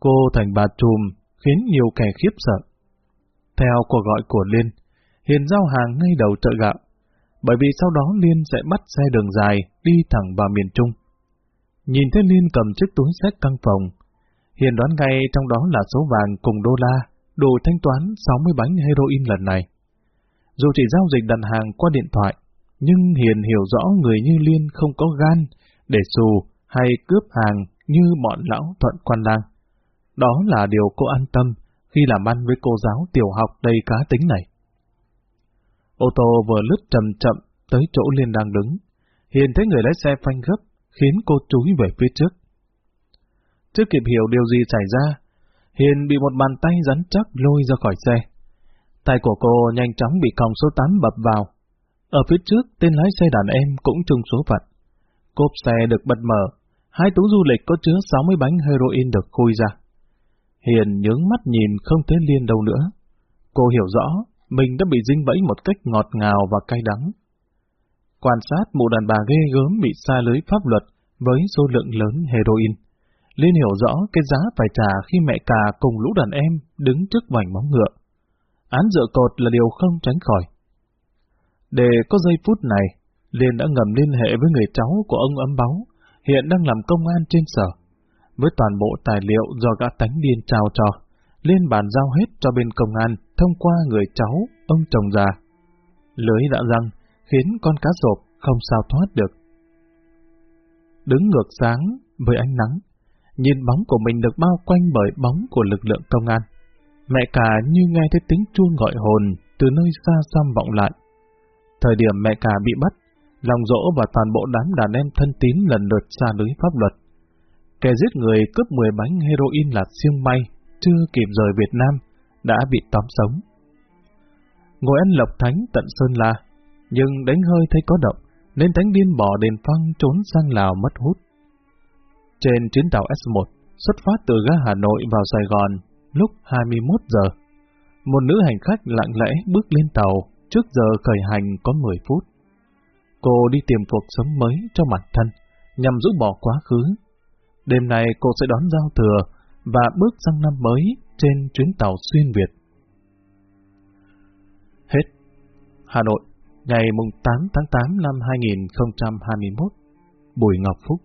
Speaker 1: cô thành bà trùm khiến nhiều kẻ khiếp sợ. Theo cuộc gọi của Liên, Hiền giao hàng ngay đầu chợ gạo, bởi vì sau đó Liên sẽ bắt xe đường dài đi thẳng vào miền Trung. Nhìn thấy Liên cầm chiếc túi sách căng phòng, Hiền đoán ngay trong đó là số vàng cùng đô la, đủ thanh toán 60 bánh heroin lần này. Dù chỉ giao dịch đặt hàng qua điện thoại, nhưng Hiền hiểu rõ người như Liên không có gan để xù hay cướp hàng như bọn lão thuận quan lang. Đó là điều cô an tâm khi làm ăn với cô giáo tiểu học đầy cá tính này. Ô tô vừa lướt chậm chậm tới chỗ Liên đang đứng. Hiền thấy người lái xe phanh gấp, khiến cô chúi về phía trước. Chưa kịp hiểu điều gì xảy ra, Hiền bị một bàn tay rắn chắc lôi ra khỏi xe. Tay của cô nhanh chóng bị còng số 8 bập vào, ở phía trước, tên lái xe đàn em cũng trùng số phận. Cốp xe được bật mở, hai túi du lịch có chứa 60 bánh heroin được khui ra. Hiền nhướng mắt nhìn không thấy Liên đâu nữa. Cô hiểu rõ, mình đã bị dính bẫy một cách ngọt ngào và cay đắng. Quan sát mụ đàn bà ghê gớm bị xa lưới pháp luật với số lượng lớn heroin. Liên hiểu rõ cái giá phải trả khi mẹ cả cùng lũ đàn em đứng trước vành móng ngựa. Án dựa cột là điều không tránh khỏi. Để có giây phút này, Liên đã ngầm liên hệ với người cháu của ông ấm báu, hiện đang làm công an trên sở. Với toàn bộ tài liệu do gã tánh điên trao cho, Liên bàn giao hết cho bên công an thông qua người cháu, ông chồng già. Lưới đã răng, khiến con cá sộp không sao thoát được. Đứng ngược sáng với ánh nắng, nhìn bóng của mình được bao quanh bởi bóng của lực lượng công an. Mẹ cả như nghe thấy tiếng chuông gọi hồn từ nơi xa xăm vọng lại. Thời điểm mẹ cả bị bắt, lòng dỗ và toàn bộ đám đàn em thân tín lần lượt xa lưới pháp luật. Kẻ giết người cướp 10 bánh heroin là siêng may, chưa kịp rời Việt Nam, đã bị tóm sống. Ngồi ăn lộc thánh tận Sơn La, nhưng đánh hơi thấy có động, nên Thánh Điên bỏ đền phăng trốn sang Lào mất hút. Trên chuyến tàu S1, xuất phát từ ga Hà Nội vào Sài Gòn, lúc 21 giờ, một nữ hành khách lặng lẽ bước lên tàu, trước giờ khởi hành có 10 phút. Cô đi tìm cuộc sống mới cho bản thân, nhằm giúp bỏ quá khứ. Đêm nay cô sẽ đón giao thừa và bước sang năm mới trên chuyến tàu xuyên Việt. Hết. Hà Nội, ngày 8 tháng 8 năm 2021. Bùi Ngọc Phúc